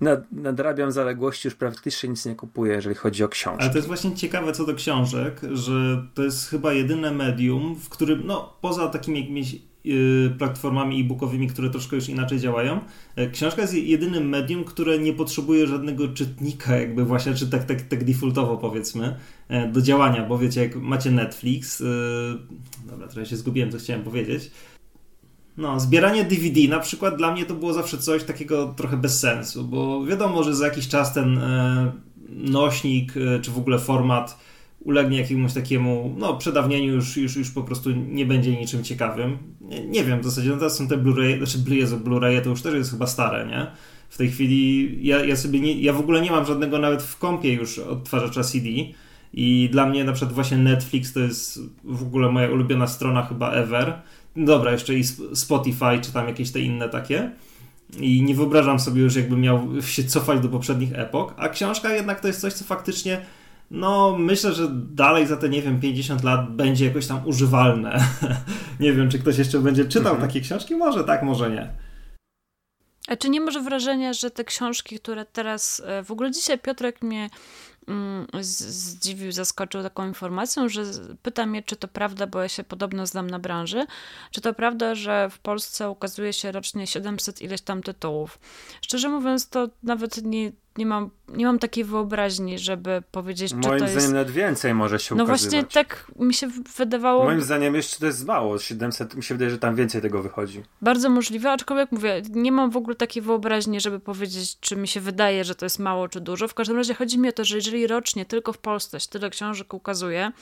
S3: [LAUGHS] nadrabiam zaległości, już praktycznie nic nie kupuję, jeżeli chodzi o książki.
S2: Ale to jest właśnie ciekawe co do książek, że to jest chyba jedyne medium, w którym, no poza takimi jakimiś platformami e-bookowymi, które troszkę już inaczej działają. E, książka jest jedynym medium, które nie potrzebuje żadnego czytnika, jakby właśnie, czy tak, tak, tak defaultowo powiedzmy, e, do działania, bo wiecie, jak macie Netflix, yy, dobra, trochę się zgubiłem, co chciałem powiedzieć. No, zbieranie DVD na przykład dla mnie to było zawsze coś takiego trochę bez sensu, bo wiadomo, że za jakiś czas ten nośnik, czy w ogóle format ulegnie jakiemuś takiemu no, przedawnieniu, już, już, już po prostu nie będzie niczym ciekawym. Nie, nie wiem, w zasadzie no teraz są te Blu-ray, znaczy Blu-ray to już też jest chyba stare, nie? W tej chwili ja, ja sobie nie, ja w ogóle nie mam żadnego nawet w kompie już odtwarzacza CD i dla mnie na przykład właśnie Netflix to jest w ogóle moja ulubiona strona chyba ever. Dobra, jeszcze i Spotify czy tam jakieś te inne takie. I nie wyobrażam sobie już, jakbym miał się cofać do poprzednich epok, a książka jednak to jest coś, co faktycznie no myślę, że dalej za te, nie wiem, 50 lat będzie jakoś tam używalne. [LAUGHS] nie wiem, czy ktoś jeszcze będzie czytał mhm. takie książki? Może tak, może nie.
S1: A czy nie może wrażenia, że te książki, które teraz, e, w ogóle dzisiaj Piotrek mnie mm, zdziwił, zaskoczył taką informacją, że pyta mnie, czy to prawda, bo ja się podobno znam na branży, czy to prawda, że w Polsce ukazuje się rocznie 700 ileś tam tytułów. Szczerze mówiąc, to nawet nie, nie mam, nie mam takiej wyobraźni, żeby powiedzieć,
S3: Moim
S1: czy to
S3: jest... Moim zdaniem nawet więcej może się no
S1: ukazywać. No właśnie tak mi się wydawało...
S3: Moim zdaniem jeszcze to jest mało, 700, mi się wydaje, że tam więcej tego wychodzi.
S1: Bardzo możliwe, aczkolwiek mówię, nie mam w ogóle takiej wyobraźni, żeby powiedzieć, czy mi się wydaje, że to jest mało, czy dużo. W każdym razie chodzi mi o to, że jeżeli rocznie tylko w Polsce się tyle książek ukazuje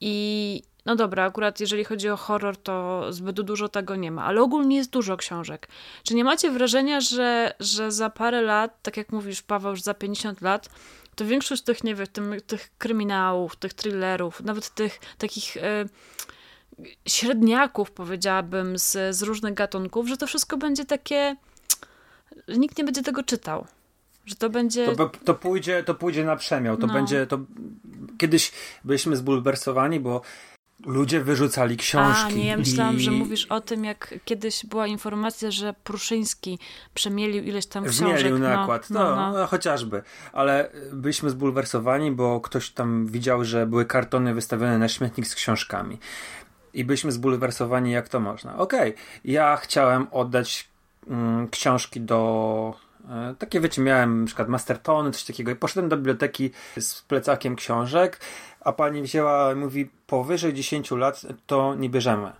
S1: i no dobra, akurat jeżeli chodzi o horror, to zbyt dużo tego nie ma, ale ogólnie jest dużo książek. Czy nie macie wrażenia, że, że za parę lat, tak jak mówisz Paweł, już za 50 lat, to większość tych, nie wiem, tych, tych kryminałów, tych thrillerów, nawet tych takich... E, średniaków, powiedziałabym, z, z różnych gatunków, że to wszystko będzie takie. Nikt nie będzie tego czytał. Że to będzie.
S3: To, to, pójdzie, to pójdzie na przemiał. To no. będzie. To... Kiedyś byliśmy zbulwersowani, bo ludzie wyrzucali książki.
S1: A, nie, ja myślałam, i... że mówisz o tym, jak kiedyś była informacja, że Pruszyński przemielił ileś tam książek.
S3: Zmielił no, nakład, no, no, no. no, chociażby. Ale byliśmy zbulwersowani, bo ktoś tam widział, że były kartony wystawione na śmietnik z książkami i byliśmy zbulwersowani, jak to można. Okej, okay. ja chciałem oddać mm, książki do. E, takie wiecie, miałem na przykład Mastertony, coś takiego i poszedłem do biblioteki z plecakiem książek, a pani wzięła i mówi powyżej 10 lat to nie bierzemy.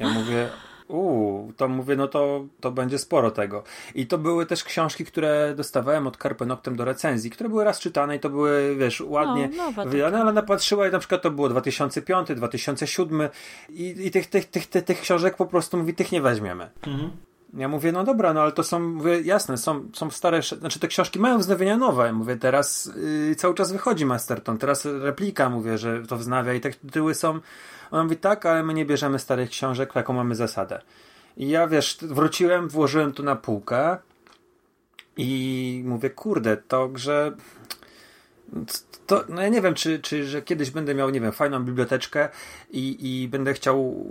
S3: Ja mówię, uuu, to mówię, no to, to będzie sporo tego. I to były też książki, które dostawałem od Carpe Noctem do recenzji, które były raz czytane i to były, wiesz, ładnie no, wydane, ale napatrzyła i na przykład to było 2005, 2007 i, i tych, tych, tych, tych, tych książek po prostu mówi, tych nie weźmiemy. Mhm. Ja mówię, no dobra, no ale to są, mówię, jasne, są, są stare, znaczy te książki mają wznowienia nowe. Mówię, teraz yy, cały czas wychodzi Masterton, teraz replika, mówię, że to wznawia i te tytuły są. On mówi, tak, ale my nie bierzemy starych książek, taką mamy zasadę. I ja, wiesz, wróciłem, włożyłem tu na półkę i mówię, kurde, to, że to, no ja nie wiem, czy, czy że kiedyś będę miał, nie wiem, fajną biblioteczkę i, i będę chciał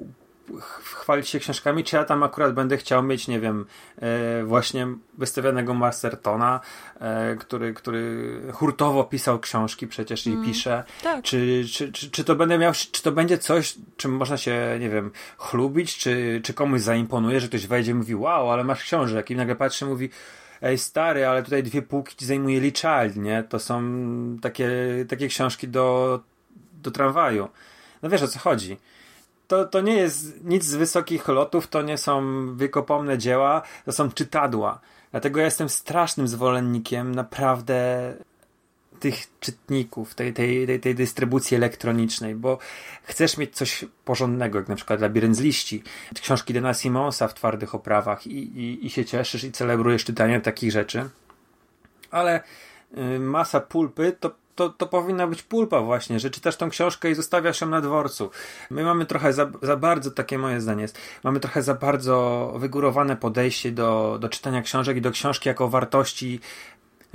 S3: chwalić się książkami, czy ja tam akurat będę chciał mieć, nie wiem, e, właśnie wystawionego Mastertona, e, który, który hurtowo pisał książki przecież i mm, pisze. Tak. Czy, czy, czy, czy to będę miał, czy to będzie coś, czym można się, nie wiem, chlubić, czy, czy komuś zaimponuje, że ktoś wejdzie i mówi, wow, ale masz książek i nagle patrzy i mówi, ej stary, ale tutaj dwie półki ci zajmuje Lee Child, nie? To są takie, takie książki do, do tramwaju. No wiesz o co chodzi to, to nie jest nic z wysokich lotów, to nie są wiekopomne dzieła, to są czytadła. Dlatego ja jestem strasznym zwolennikiem naprawdę tych czytników, tej, tej, tej, tej dystrybucji elektronicznej, bo chcesz mieć coś porządnego, jak na przykład Labirynt z liści, książki Dana Simonsa w twardych oprawach i, i, i się cieszysz i celebrujesz czytanie takich rzeczy. Ale y, masa pulpy to to, to powinna być pulpa właśnie, że czytasz tą książkę i zostawiasz ją na dworcu. My mamy trochę za, za bardzo, takie moje zdanie jest, mamy trochę za bardzo wygórowane podejście do, do czytania książek i do książki jako wartości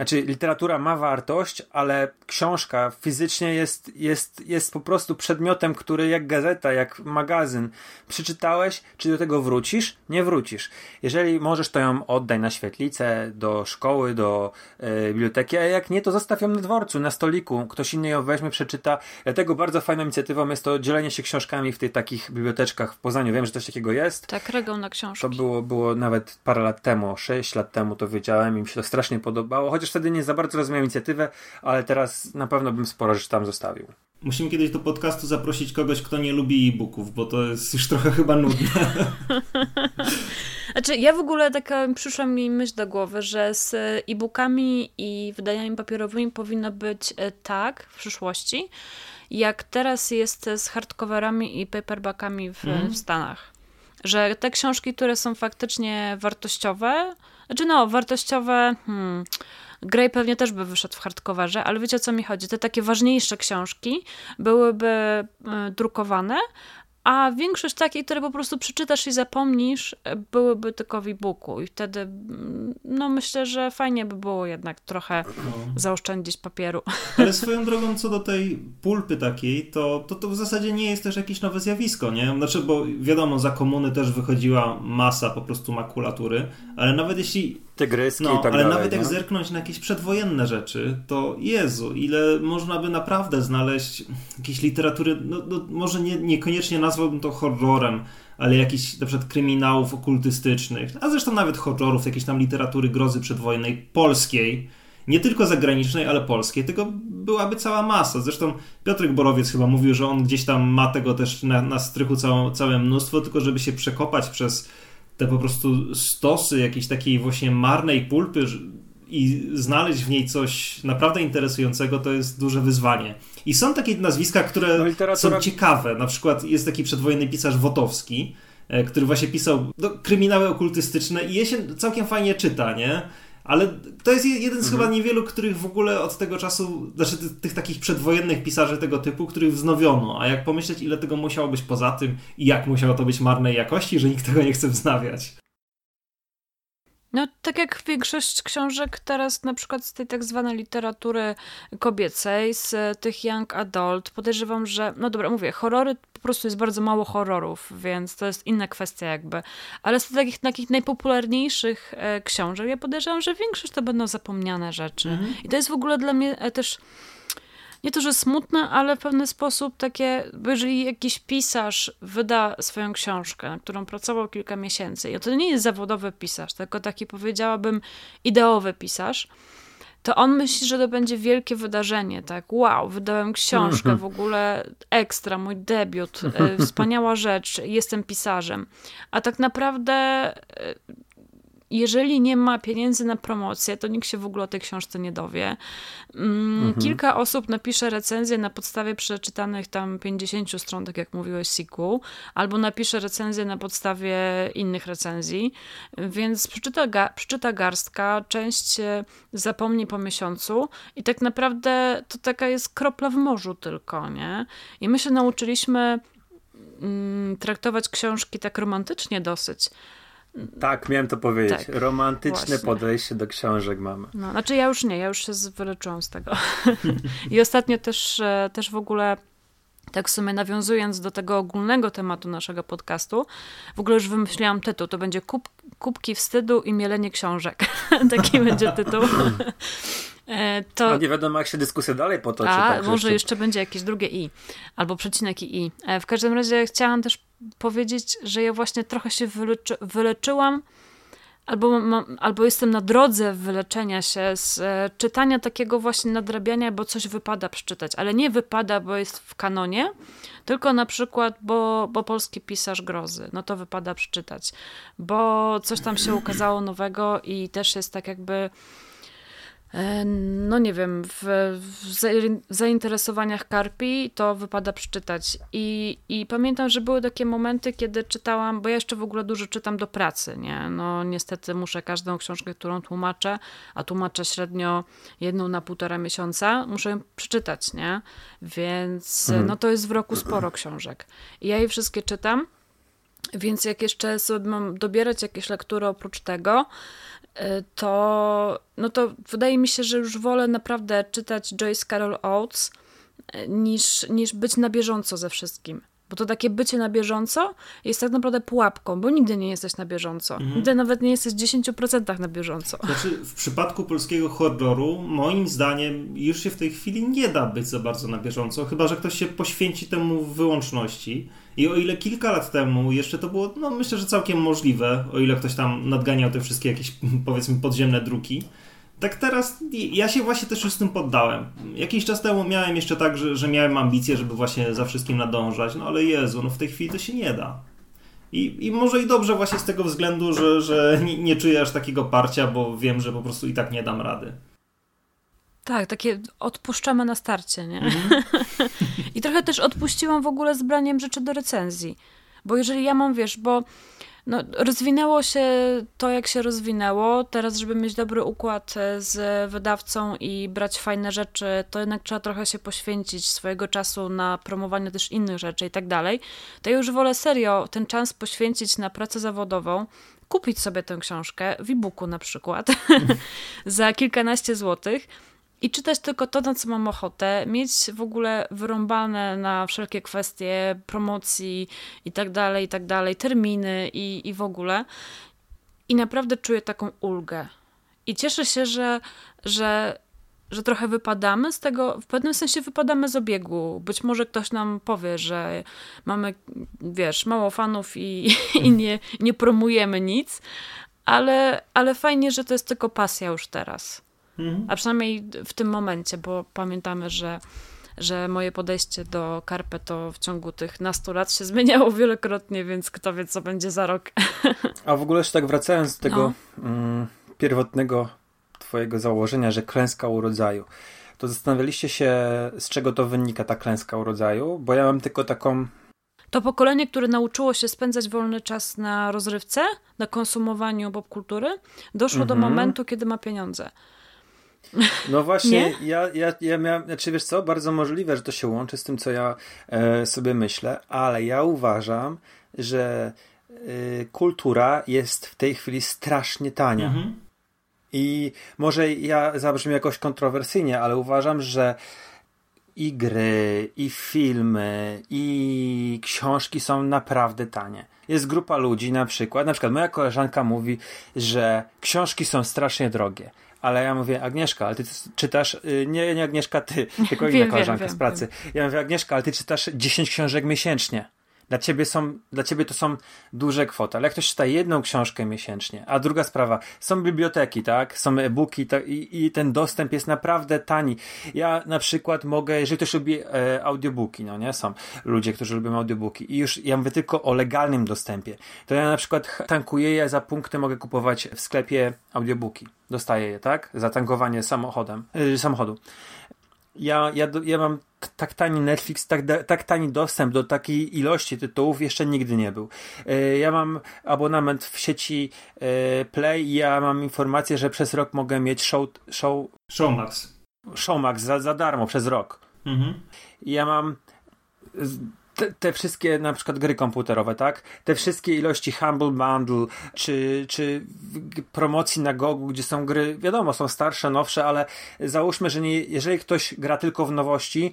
S3: znaczy, literatura ma wartość, ale książka fizycznie jest, jest, jest po prostu przedmiotem, który jak gazeta, jak magazyn przeczytałeś, czy do tego wrócisz? Nie wrócisz. Jeżeli możesz, to ją oddaj na świetlicę, do szkoły, do e, biblioteki, a jak nie, to zostaw ją na dworcu, na stoliku. Ktoś inny ją weźmie, przeczyta. Dlatego bardzo fajną inicjatywą jest to dzielenie się książkami w tych takich biblioteczkach w Poznaniu. Wiem, że coś takiego jest.
S1: Tak, regał na książki.
S3: To było, było nawet parę lat temu, sześć lat temu to wiedziałem i mi się to strasznie podobało, chociaż wtedy nie za bardzo rozumiałem inicjatywę, ale teraz na pewno bym sporo rzeczy tam zostawił.
S2: Musimy kiedyś do podcastu zaprosić kogoś, kto nie lubi e-booków, bo to jest już trochę chyba nudne. [LAUGHS]
S1: Znaczy, ja w ogóle taka przyszła mi myśl do głowy, że z e-bookami i wydaniami papierowymi powinno być e, tak w przyszłości, jak teraz jest z hardcoverami i paperbackami w, mm. w Stanach. Że te książki, które są faktycznie wartościowe, znaczy no, wartościowe, hmm, Grey pewnie też by wyszedł w hardcoverze, ale wiecie o co mi chodzi? Te takie ważniejsze książki byłyby e, drukowane, a większość takiej, które po prostu przeczytasz i zapomnisz, byłyby tylko w e-booku. I wtedy, no myślę, że fajnie by było jednak trochę no. zaoszczędzić papieru. [LAUGHS]
S2: Ale swoją drogą, co do tej pulpy takiej, to, to to w zasadzie nie jest też jakieś nowe zjawisko, nie? Znaczy, bo wiadomo, za komuny też wychodziła masa po prostu makulatury, ale nawet jeśli
S3: tygryski
S2: no,
S3: i tak
S2: ale
S3: dalej,
S2: nawet jak
S3: no?
S2: zerknąć na jakieś przedwojenne rzeczy, to Jezu, ile można by naprawdę znaleźć jakiejś literatury, no, no może nie, niekoniecznie nazwałbym to horrorem, ale jakichś na przykład kryminałów okultystycznych, a zresztą nawet horrorów, jakiejś tam literatury grozy przedwojennej, polskiej, nie tylko zagranicznej, ale polskiej, tego byłaby cała masa. Zresztą Piotrek Borowiec chyba mówił, że on gdzieś tam ma tego też na, na strychu całe, całe mnóstwo, tylko żeby się przekopać przez te po prostu stosy jakiejś takiej właśnie marnej pulpy i znaleźć w niej coś naprawdę interesującego to jest duże wyzwanie. I są takie nazwiska, które no, literatura... są ciekawe. Na przykład jest taki przedwojenny pisarz Wotowski, e, który właśnie pisał no, kryminały okultystyczne i je się całkiem fajnie czyta, nie? Ale to jest jeden z mhm. chyba niewielu, których w ogóle od tego czasu, znaczy tych, tych, takich przedwojennych pisarzy tego typu, których wznowiono. A jak pomyśleć, ile tego musiało być poza tym i jak musiało to być marnej jakości, że nikt tego nie chce wznawiać.
S1: No, tak jak większość książek teraz, na przykład z tej tak zwanej literatury kobiecej, z tych young adult, podejrzewam, że, no dobra, mówię, horrory, po prostu jest bardzo mało horrorów, więc to jest inna kwestia jakby. Ale z takich, takich najpopularniejszych e, książek, ja podejrzewam, że większość to będą zapomniane rzeczy. Mhm. I to jest w ogóle dla mnie e, też nie to, że smutne, ale w pewien sposób takie, bo jeżeli jakiś pisarz wyda swoją książkę, na którą pracował kilka miesięcy, i to nie jest zawodowy pisarz, tylko taki powiedziałabym ideowy pisarz, to on myśli, że to będzie wielkie wydarzenie, tak? Wow, wydałem książkę, mhm. w ogóle ekstra, mój debiut, e, wspaniała rzecz, jestem pisarzem. A tak naprawdę e, jeżeli nie ma pieniędzy na promocję, to nikt się w ogóle o tej książce nie dowie. Mm, mhm. Kilka osób napisze recenzję na podstawie przeczytanych tam 50 stron, tak jak mówiłeś, sequel, albo napisze recenzję na podstawie innych recenzji, więc przeczyta, ga przeczyta garstka, część zapomni po miesiącu i tak naprawdę to taka jest kropla w morzu tylko, nie? I my się nauczyliśmy mm, traktować książki tak romantycznie dosyć,
S3: tak, miałem to powiedzieć. Tak, Romantyczne właśnie. podejście do książek mamy.
S1: No, znaczy ja już nie, ja już się wyleczyłam z tego. [LAUGHS] I ostatnio też, e, też w ogóle tak w sumie nawiązując do tego ogólnego tematu naszego podcastu, w ogóle już wymyśliłam tytuł. To będzie Kub, Kubki wstydu i mielenie książek. [LAUGHS] Taki będzie tytuł.
S3: E, to... nie wiadomo, jak się dyskusja dalej potoczy.
S1: A, tak, może jeszcze... jeszcze będzie jakieś drugie i, albo przecinek i i. E, w każdym razie chciałam też powiedzieć, że ja właśnie trochę się wyleczy, wyleczyłam, albo, mam, albo jestem na drodze wyleczenia się z e, czytania takiego właśnie nadrabiania, bo coś wypada przeczytać, ale nie wypada, bo jest w kanonie, tylko na przykład, bo, bo polski pisarz grozy, no to wypada przeczytać, bo coś tam się ukazało nowego i też jest tak jakby no nie wiem, w, w zainteresowaniach Karpi to wypada przeczytać. I, I pamiętam, że były takie momenty, kiedy czytałam, bo ja jeszcze w ogóle dużo czytam do pracy, nie? No niestety muszę każdą książkę, którą tłumaczę, a tłumaczę średnio jedną na półtora miesiąca, muszę ją przeczytać, nie? Więc mhm. no to jest w roku sporo książek. I ja je wszystkie czytam, więc jak jeszcze sobie mam dobierać jakieś lektury oprócz tego, to, no to wydaje mi się, że już wolę naprawdę czytać Joyce Carol Oates y, niż, niż być na bieżąco ze wszystkim. Bo to takie bycie na bieżąco jest tak naprawdę pułapką, bo nigdy nie jesteś na bieżąco. Mhm. Nigdy nawet nie jesteś w 10% na bieżąco.
S2: Znaczy, w przypadku polskiego horroru, moim zdaniem, już się w tej chwili nie da być za bardzo na bieżąco, chyba że ktoś się poświęci temu w wyłączności. I o ile kilka lat temu jeszcze to było, no myślę, że całkiem możliwe, o ile ktoś tam nadganiał te wszystkie jakieś, [LAUGHS] powiedzmy, podziemne druki, tak teraz ja się właśnie też już z tym poddałem. Jakiś czas temu miałem jeszcze tak, że, że miałem ambicje, żeby właśnie za wszystkim nadążać, no ale Jezu, no w tej chwili to się nie da. I, I może i dobrze właśnie z tego względu, że, że nie, nie czuję aż takiego parcia, bo wiem, że po prostu i tak nie dam rady.
S1: Tak, takie odpuszczamy na starcie, nie? Mm. [LAUGHS] I trochę też odpuściłam w ogóle z braniem rzeczy do recenzji. Bo jeżeli ja mam, wiesz, bo no, rozwinęło się to, jak się rozwinęło. Teraz, żeby mieć dobry układ e, z wydawcą i brać fajne rzeczy, to jednak trzeba trochę się poświęcić swojego czasu na promowanie też innych rzeczy i tak dalej. To ja już wolę serio ten czas poświęcić na pracę zawodową, kupić sobie tę książkę w e-booku na przykład [LAUGHS] za kilkanaście złotych i czytać tylko to, na co mam ochotę, mieć w ogóle wyrąbane na wszelkie kwestie promocji i tak dalej, i tak dalej, terminy i, i w ogóle. I naprawdę czuję taką ulgę. I cieszę się, że, że, że trochę wypadamy z tego, w pewnym sensie wypadamy z obiegu. Być może ktoś nam powie, że mamy, wiesz, mało fanów i, i nie, nie promujemy nic, ale, ale fajnie, że to jest tylko pasja już teraz. Mhm. A przynajmniej w tym momencie, bo pamiętamy, że, że moje podejście do Karpę to w ciągu tych nastu lat się [LAUGHS] zmieniało wielokrotnie, więc kto wie, co będzie za rok.
S3: A w ogóle jeszcze tak wracając do tego no. mm, pierwotnego twojego założenia, że klęska urodzaju, to zastanawialiście się, z czego to wynika ta klęska urodzaju? Bo ja mam tylko taką
S1: to pokolenie, które nauczyło się spędzać wolny czas na rozrywce, na konsumowaniu popkultury, doszło do
S3: Mhm.
S1: momentu, kiedy ma pieniądze.
S3: No właśnie,
S1: Nie?
S3: ja, ja, ja miałem, znaczy wiesz co, bardzo możliwe, że to się łączy z tym, co ja e, sobie myślę, ale ja uważam, że e, kultura jest w tej chwili strasznie tania.
S2: Mhm.
S3: I może ja zabrzmię jakoś kontrowersyjnie, ale uważam, że i gry, i filmy, i książki są naprawdę tanie. Jest grupa ludzi, na przykład, na przykład moja koleżanka mówi, że książki są strasznie drogie. Ale ja mówię, Agnieszka, ale ty czytasz, y, nie, nie Agnieszka ty, [LAUGHS] tylko inna
S1: Wiem,
S3: koleżanka
S1: wiem,
S3: z
S1: wiem,
S3: pracy. Ja mówię, Agnieszka, ale ty czytasz 10 książek miesięcznie. Dla ciebie, są, dla ciebie to są duże kwoty, ale jak ktoś czyta jedną książkę miesięcznie, a druga sprawa, są biblioteki, tak? Są e-booki tak? I, i ten dostęp jest naprawdę tani. Ja na przykład mogę, jeżeli ktoś lubi e, audiobooki, no nie? Są ludzie, którzy lubią audiobooki i już ja mówię tylko o legalnym dostępie. To ja na przykład tankuję je za punkty, mogę kupować w sklepie audiobooki. Dostaję je, tak? Za tankowanie samochodem, y, samochodu ja, ja, ja mam tak tani Netflix, tak, tak tani dostęp do takiej ilości tytułów jeszcze nigdy nie był. E, Ja mam abonament w sieci e, Play i ja mam informację, że przez rok mogę mieć show, show,
S2: Showmax.
S3: Showmax za, za darmo przez rok.
S2: Mhm.
S3: Ja mam te, te wszystkie na przykład gry komputerowe, tak? Te wszystkie ilości Humble Bundle, czy, czy promocji na Gogu, gdzie są gry, wiadomo, są starsze, nowsze, ale załóżmy, że nie, jeżeli ktoś gra tylko w nowości,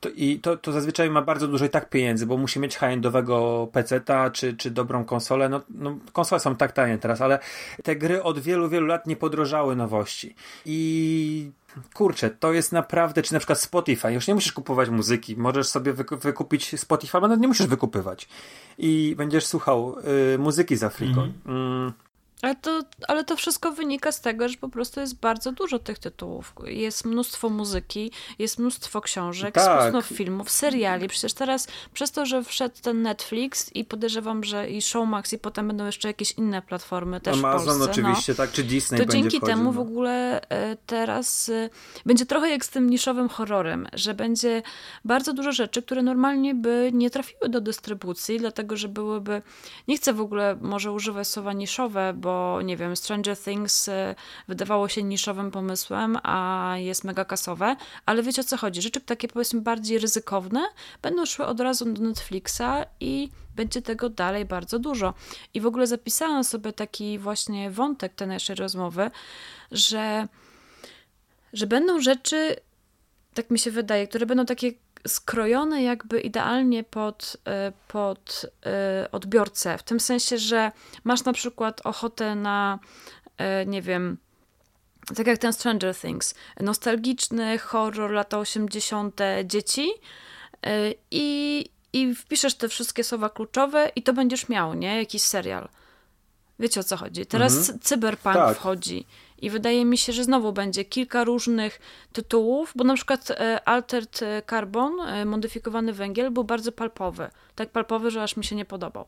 S3: to, i to, to zazwyczaj ma bardzo dużo i tak pieniędzy, bo musi mieć high-endowego PC-ta, czy, czy dobrą konsolę. No, no, konsole są tak tanie teraz, ale te gry od wielu, wielu lat nie podrożały nowości. I kurczę, to jest naprawdę, czy na przykład Spotify, już nie musisz kupować muzyki, możesz sobie wyku- wykupić Spotify, ale nie musisz wykupywać. I będziesz słuchał y, muzyki za friko.
S2: Mhm.
S3: Mm,
S1: Ale to, ale to wszystko wynika z tego, że po prostu jest bardzo dużo tych tytułów. Jest mnóstwo muzyki, jest mnóstwo książek,
S3: Tak.
S1: jest mnóstwo filmów, seriali. Przecież teraz przez to, że wszedł ten Netflix i podejrzewam, że i Showmax i potem będą jeszcze jakieś inne platformy też w
S3: Amazon
S1: Polsce.
S3: oczywiście,
S1: no.
S3: tak, czy Disney
S1: To dzięki
S3: wchodził,
S1: temu
S3: no.
S1: w ogóle e, teraz e, będzie trochę jak z tym niszowym horrorem, że będzie bardzo dużo rzeczy, które normalnie by nie trafiły do dystrybucji, dlatego że byłyby, nie chcę w ogóle może używać słowa niszowe, bo nie wiem, Stranger Things e, wydawało się niszowym pomysłem, a jest mega kasowe, ale wiecie o co chodzi, rzeczy takie powiedzmy bardziej ryzykowne będą szły od razu do Netflixa i będzie tego dalej bardzo dużo. I w ogóle zapisałam sobie taki właśnie wątek tej naszej rozmowy, że, że będą rzeczy, tak mi się wydaje, które będą takie skrojone jakby idealnie pod, e, pod e, odbiorcę. W tym sensie, że masz na przykład ochotę na, e, nie wiem, tak jak ten Stranger Things, nostalgiczny horror lata 80. dzieci i, i wpiszesz te wszystkie słowa kluczowe i to będziesz miał, nie? Jakiś serial. Wiecie o co chodzi. Teraz
S3: Mhm.
S1: cyberpunk
S3: Tak.
S1: wchodzi i wydaje mi się, że znowu będzie kilka różnych tytułów, bo na przykład e, Altered Carbon, e, modyfikowany węgiel, był bardzo palpowy. Tak palpowy, że aż mi się nie podobał.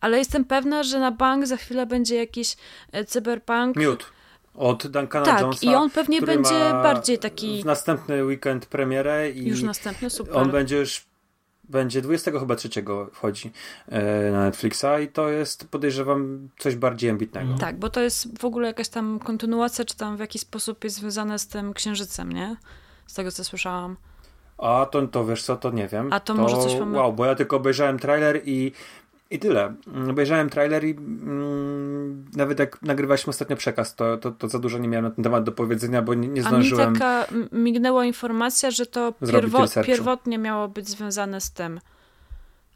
S1: Ale jestem pewna, że na bank za chwilę będzie jakiś e, cyberpunk.
S3: Miód od Duncana
S1: Tak,
S3: Jonesa.
S1: i on pewnie będzie bardziej taki-
S3: W następny weekend premierę i
S1: Już następny, super.
S3: on będzie już będzie 20 chyba trzeciego wchodzi e, na Netflixa i to jest podejrzewam coś bardziej ambitnego.
S1: Tak, bo to jest w ogóle jakaś tam kontynuacja, czy tam w jakiś sposób jest związane z tym księżycem, nie? Z tego, co słyszałam.
S3: A to, to wiesz co, to nie wiem.
S1: A to może coś mamy-
S3: Wow, bo ja tylko obejrzałem trailer i, i tyle. Mm, Obejrzałem trailer i mm, nawet jak nagrywaliśmy ostatnio przekaz, to, to, to za dużo nie miałem na ten temat do powiedzenia, bo nie, nie
S1: A mi
S3: zdążyłem.
S1: taka mignęła informacja, że to pierwo, pierwotnie miało być związane z tym.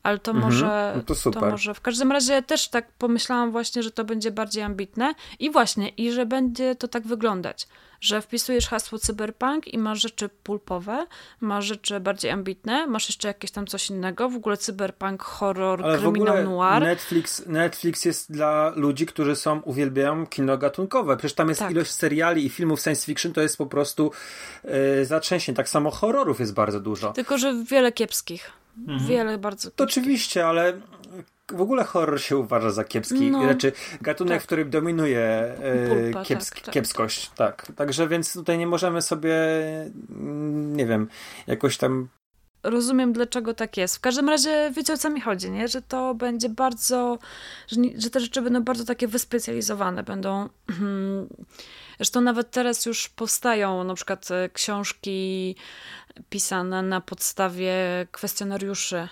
S1: Ale to
S3: Mhm,
S1: może,
S3: no to super.
S1: może. W każdym razie też tak pomyślałam właśnie, że to będzie bardziej ambitne i właśnie, i że będzie to tak wyglądać, że wpisujesz hasło cyberpunk i masz rzeczy pulpowe, masz rzeczy bardziej ambitne, masz jeszcze jakieś tam coś innego, w ogóle cyberpunk, horror,
S3: Ale
S1: kryminał noir.
S3: Netflix, Netflix jest dla ludzi, którzy są, uwielbiają kino gatunkowe. Przecież tam jest
S1: Tak.
S3: ilość seriali i filmów science fiction, to jest po prostu e, zatrzęsień. Tak samo horrorów jest bardzo dużo.
S1: Tylko, że wiele kiepskich.
S3: Mhm.
S1: Wiele bardzo
S3: To oczywiście, ale w ogóle horror się uważa za kiepski, no, znaczy gatunek, tak. w którym dominuje e, Pulpa, kiepsk tak, tak, kiepskość. Tak. Także więc tutaj nie możemy sobie, mm, nie wiem, jakoś tam
S1: rozumiem, dlaczego tak jest. W każdym razie wiecie, o co mi chodzi, nie? Że to będzie bardzo, że, że te rzeczy będą bardzo takie wyspecjalizowane, będą... [CLEARS THROAT] Zresztą nawet teraz już powstają na przykład e, książki pisane na podstawie kwestionariuszy.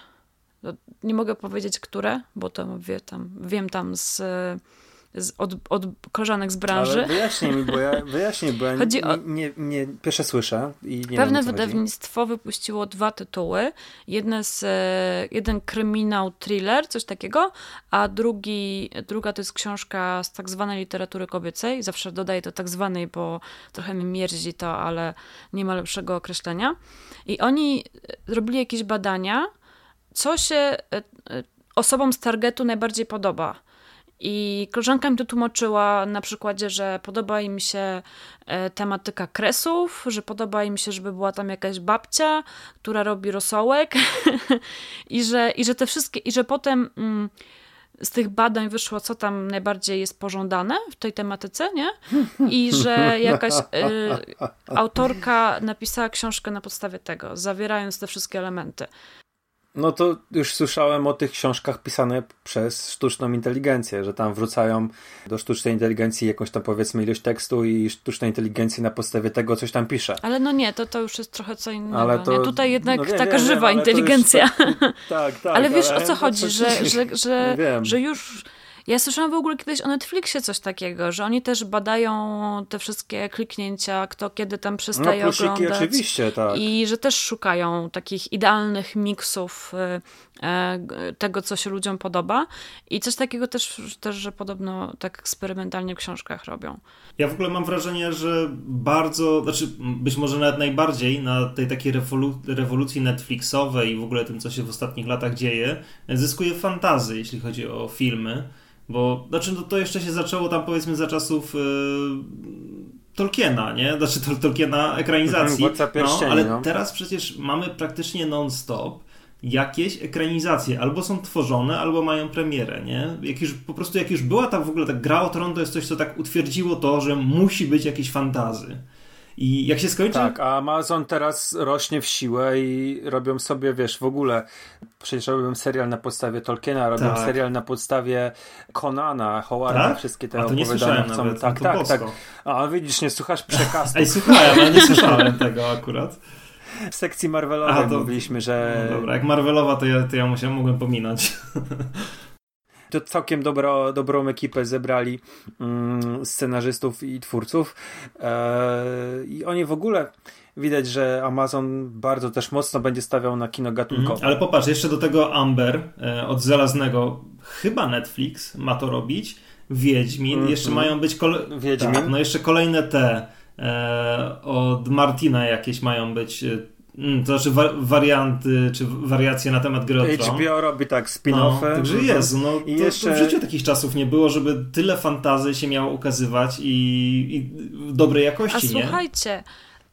S1: No, nie mogę powiedzieć, które, bo to wie tam, wiem tam z z, od, od koleżanek z branży. Ale
S3: wyjaśnij mi, bo ja, [LAUGHS] wyjaśnij, bo ja chodzi o... nie, nie, pierwsze słyszę i nie
S1: Pewne wiem, wydawnictwo chodzi. wypuściło dwa tytuły. Jedne z, e, jeden kryminał, thriller, coś takiego, a drugi, druga to jest książka z tak zwanej literatury kobiecej. Zawsze dodaję to tak zwanej, bo trochę mi mierzi to, ale nie ma lepszego określenia. I oni e, robili jakieś badania, co się e, osobom z targetu najbardziej podoba. I koleżanka mi to tłumaczyła na przykładzie, że podoba im się e, tematyka kresów, że podoba im się, żeby była tam jakaś babcia, która robi rosołek [LAUGHS] i, że, i że te wszystkie, i że potem mm, z tych badań wyszło, co tam najbardziej jest pożądane w tej tematyce, nie? I że jakaś y, autorka napisała książkę na podstawie tego, zawierając te wszystkie elementy.
S3: No to już słyszałem o tych książkach pisanych przez sztuczną inteligencję, że tam wrzucają do sztucznej inteligencji jakąś tam powiedzmy ilość tekstu i sztuczna inteligencja na podstawie tego coś tam pisze.
S1: Ale no nie, to, to już jest trochę co innego. Ale to, nie? Tutaj jednak no wiem, taka wiem, żywa wiem, inteligencja. Tak, [LAUGHS] tak, tak. Ale wiesz ale o co chodzi, że, że, [LAUGHS] że, że już ja słyszałam w ogóle kiedyś o Netflixie coś takiego, że oni też badają te wszystkie kliknięcia, kto kiedy tam przestaje no, oglądać.
S3: oczywiście, tak.
S1: I że też szukają takich idealnych miksów y, e, tego, co się ludziom podoba. I coś takiego też, też, że podobno tak eksperymentalnie w książkach robią.
S2: Ja w ogóle mam wrażenie, że bardzo, znaczy być może nawet najbardziej na tej takiej rewolu rewolucji Netflixowej i w ogóle tym, co się w ostatnich latach dzieje, zyskuje fantazy, jeśli chodzi o filmy. Bo znaczy, no, to jeszcze się zaczęło tam powiedzmy za czasów yy, Tolkiena, nie? Znaczy Tol Tolkiena ekranizacji. no, ale no. teraz przecież mamy praktycznie non-stop jakieś ekranizacje. Albo są tworzone, albo mają premierę, nie? Jak już, po prostu jak już była ta w ogóle ta gra o Tron, to jest coś, co tak utwierdziło to, że musi być jakieś fantazy. I jak się skończy...
S3: Tak, a Amazon teraz rośnie w siłę i robią sobie, wiesz, w ogóle przecież robią serial na podstawie Tolkiena, robią tak. serial na podstawie Conana, Howarda, tak? wszystkie te
S2: a to nie słyszałem chcą... nawet,
S3: tak, tak, tak. A widzisz, nie słuchasz przekazu.
S2: Ej, słuchałem, ale nie słyszałem [LAUGHS] tego akurat.
S3: W sekcji Marvelowej to... mówiliśmy, że...
S2: No dobra, jak Marvelowa to ja, to ja musiałem, mogłem pominąć. [LAUGHS]
S3: to całkiem dobro, dobrą ekipę zebrali mm, scenarzystów i twórców. E, I oni w ogóle widać, że Amazon bardzo też mocno będzie stawiał na kino gatunkowe. Mm,
S2: ale popatrz, jeszcze do tego Amber e, od Żelaznego, chyba Netflix ma to robić. Wiedźmin, mm, jeszcze mają być kole...
S3: Wiedźmin. Tak,
S2: no jeszcze kolejne te e, od Martina jakieś mają być e, Mm, to znaczy wa warianty, czy wariacje na temat gry o
S3: Tron. HBO robi tak spin-offy.
S2: No, także jest. No, I to, jeszcze... to w życiu takich czasów nie było, żeby tyle fantazy się miało ukazywać i, i dobrej jakości,
S1: A
S2: nie?
S1: słuchajcie,